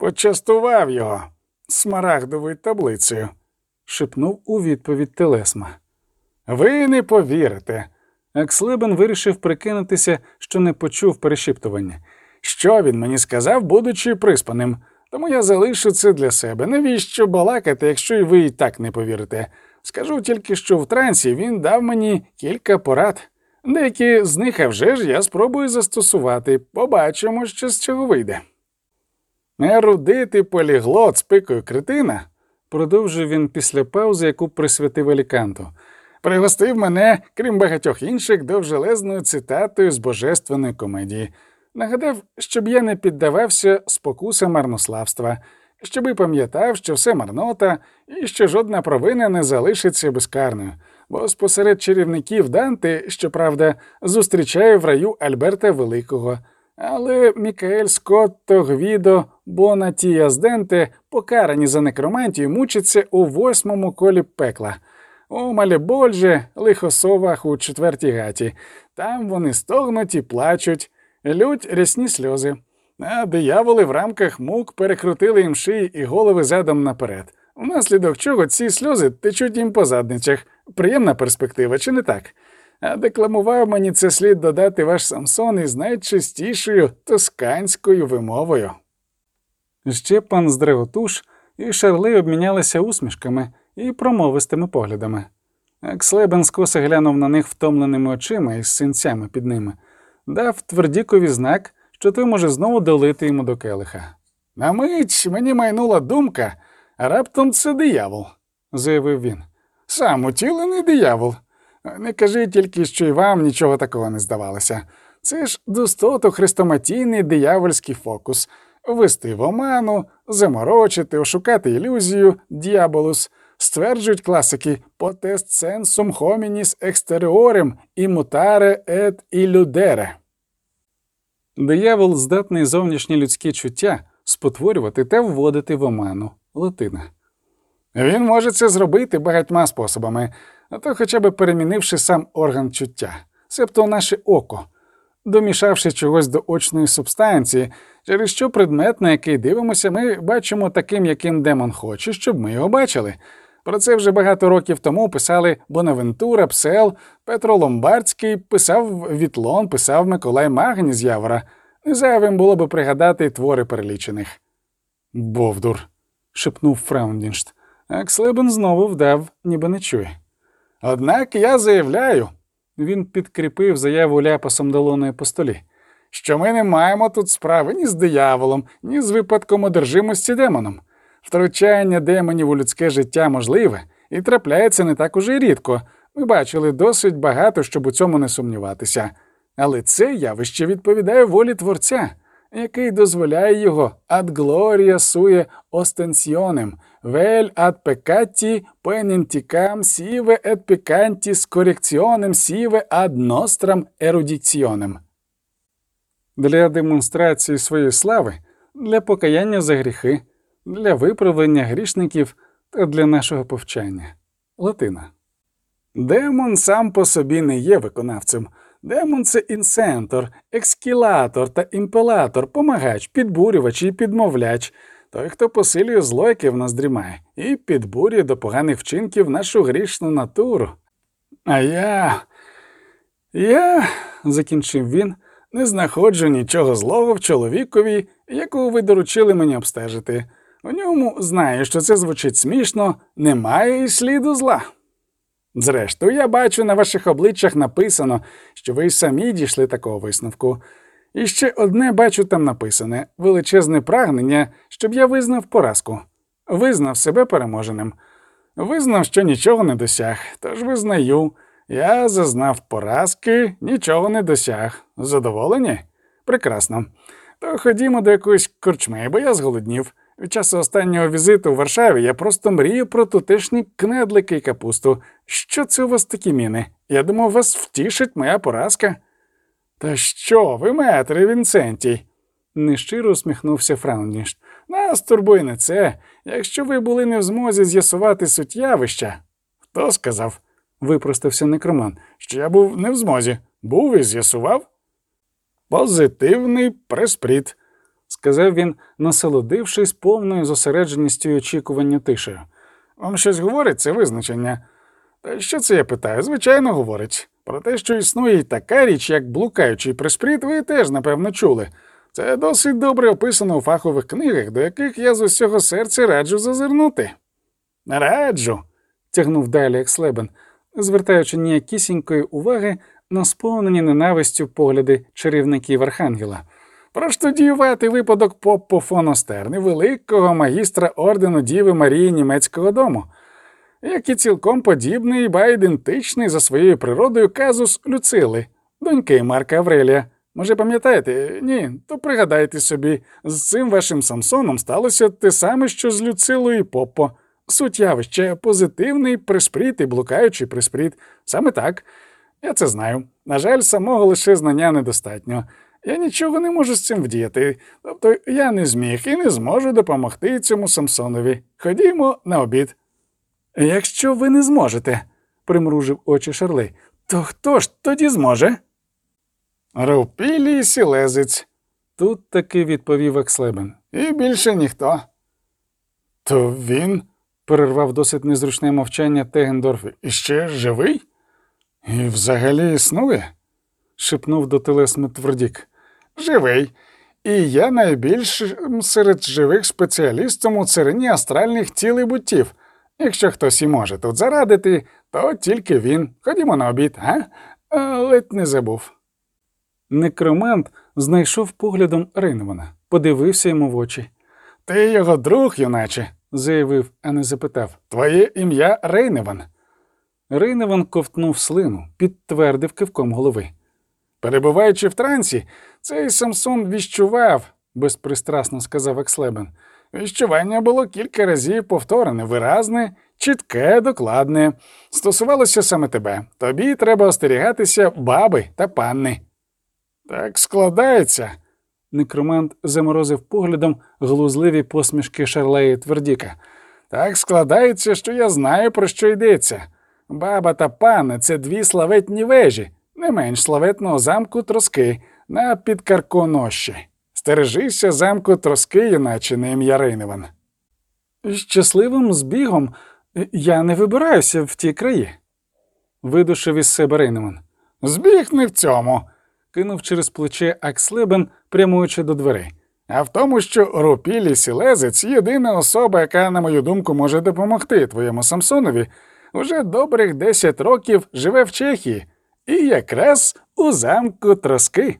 Почастував його смарагдовою таблицею, шепнув у відповідь Телесма. ви не повірите. Екслебен вирішив прикинутися, що не почув перешіптування. Що він мені сказав, будучи приспаним, тому я залишу це для себе. Навіщо балакати, якщо й ви і так не повірите? Скажу тільки, що в трансі він дав мені кілька порад. Деякі з них, а вже ж, я спробую застосувати. Побачимо, що з цього вийде. Ерудити поліглот з критина, Продовжив він після паузи, яку присвятив Еліканту. пригостив мене, крім багатьох інших, довжелезною цитатою з божественної комедії. Нагадав, щоб я не піддавався спокусам марнославства, щоб і пам'ятав, що все марнота і що жодна провина не залишиться безкарною, бо спосеред чарівників Данте, щоправда, зустрічає в раю Альберта Великого. Але Мікаель Скотто Гвідо Бонатія з Денте, покарані за некромантію, мучаться у восьмому колі пекла. У Малібольже, лихосовах у четвертій гаті. Там вони стогнуть і плачуть, лють рясні сльози. А дияволи в рамках мук перекрутили їм шиї і голови задом наперед. Внаслідок чого ці сльози течуть їм по задничах. Приємна перспектива, чи не так? А декламував мені це слід додати ваш Самсон із найчистішою тосканською вимовою. Ще пан Здреготуш і Шарлей обмінялися усмішками і промовистими поглядами. Екслебен скоса глянув на них втомленими очима із синцями під ними, дав твердікові знак, що той може знову долити йому до келиха. На мить мені майнула думка, раптом це диявол, заявив він. сам утілений диявол. Не кажи тільки, що й вам нічого такого не здавалося. Це ж достото хрестоматійний диявольський фокус ввести в оману, заморочити, ошукати ілюзію, діаболус. Стверджують класики потест сенсум hominis exteriorem immutare et illudere. Диявол здатний зовнішні людські чуття спотворювати та вводити в оману. Латина. Він може це зробити багатьма способами, а то хоча б перемінивши сам орган чуття, себто наше око, домішавши чогось до очної субстанції, через що предмет, на який дивимося, ми бачимо таким, яким демон хоче, щоб ми його бачили. Про це вже багато років тому писали Бонавентура, Псел, Петро Ломбардський, писав Вітлон, писав Миколай Магні з Явора. Незайвим було би пригадати твори перелічених. Бовдур. шепнув Фраундіншт. Акслебен знову вдав, ніби не чує. Однак я заявляю, Він підкріпив заяву ляпасом долоною по столі. Що ми не маємо тут справи ні з дияволом, ні з випадком одержимості демоном. Втручання демонів у людське життя можливе і трапляється не так уже рідко. Ми бачили досить багато, щоб у цьому не сумніватися. Але це явище відповідає волі Творця, який дозволяє його ad gloria sue ostensionem, vel ad peccati penenticam sive et peccantis correctionem sive ad nostram eruditionem. Для демонстрації своєї слави, для покаяння за гріхи, для виправлення грішників та для нашого повчання. Латина. Демон сам по собі не є виконавцем. Демон це incentor, excitator та impellator, помагач, підбурювач і підмовляч. Той, хто посилює зло, яке в нас дрімає, і підбурює до поганих вчинків нашу грішну натуру. А я. Я, Закінчив він, не знаходжу нічого злого в чоловікові, якого ви доручили мені обстежити. У ньому знаю, що це звучить смішно, немає і сліду зла. Зрештою, я бачу на ваших обличчях написано, що ви самі дійшли такого висновку. І ще одне бачу там написане величезне прагнення, щоб я визнав поразку, визнав себе переможеним, визнав, що нічого не досяг, тож визнаю, я зазнав поразки, нічого не досяг. Задоволені? Прекрасно. То ходімо до якоїсь корчми, бо я зголоднів. Від часу останнього візиту в Варшаві я просто мрію про тутешні кнедлики і капусту. Що це у вас такі міни? Я думав, вас втішить моя поразка. Та що ви, метри Вінцентій? нещиро усміхнувся Фраундіш. Нас турбує не це. Якщо ви були не в змозі з'ясувати суть явища. Хто сказав? Випростався некроман. Що я був не в змозі. Був і з'ясував? Позитивний преспріт. сказав він, насолодившись повною зосередженістю й очікуванню тишею. Вам щось говорить це визначення? Та що це я питаю? Звичайно, говорить. Про те, що існує й така річ, як блукаючий приспріт, ви теж, напевно, чули. Це досить добре описано у фахових книгах, до яких я з усього серця раджу зазирнути. Раджу. тягнув далі Екслебен, звертаючи ніякісінької уваги на сповнені ненавистю погляди чарівників Архангела. проштудіювати випадок Поппо фон Остерни, великого магістра ордену Діви Марії німецького дому, як і цілком подібний, ба ідентичний за своєю природою казус Люцили, доньки Марка Аврелія. Може, пам'ятаєте? Ні, то пригадайте собі, з цим вашим Самсоном сталося те саме, що з Люцилою і Поппо. Суть явища позитивний приспріт і блукаючий приспріт. Саме так. Я це знаю. На жаль, самого лише знання недостатньо. Я нічого не можу з цим вдіяти. Тобто я не зміг і не зможу допомогти цьому Самсонові. Ходімо на обід. Якщо ви не зможете, примружив очі Шарлей, то хто ж тоді зможе? Рупілій сілезець. Тут таки відповів Екслебен. І більше ніхто. То він Перервав досить незручне мовчання Тегендорф. іще живий? І взагалі існує? шепнув до телесми Твердік. Живий. І я найбільш серед живих спеціалістом у царині астральних тіл і буттів. Якщо хтось і може тут зарадити, то тільки він. Ходімо на обід, а? ледь не забув. Некромант знайшов поглядом Рейнвана, подивився йому в очі, Ти його друг, юначе. Заявив, а не запитав. Твоє ім'я Рейневан. Рейневан ковтнув слину, підтвердив кивком голови. Перебуваючи в трансі, цей Самсон віщував, безпристрасно сказав Екслебен. Віщування було кілька разів повторене, виразне, чітке, докладне. Стосувалося саме тебе. Тобі треба остерігатися баби та панни. Так складається. Некромант заморозив поглядом глузливі посмішки Шарлеї Твердіка. Так складається, що я знаю, про що йдеться. Баба та панна це дві славетні вежі, не менш славетного замку троски на підкарконощі. Стережися замку троски, юначе на ім'я Рейневан. Щасливим збігом я не вибираюся в ті краї. Видушив із себе Рейнеман. Збіг не в цьому, Кинув через плече Акслебен, прямуючи до дверей. А в тому, що Рупілі Сілезець єдина особа, яка, на мою думку, може допомогти твоєму Самсонові, уже добрих 10 років живе в Чехії і якраз у замку троски.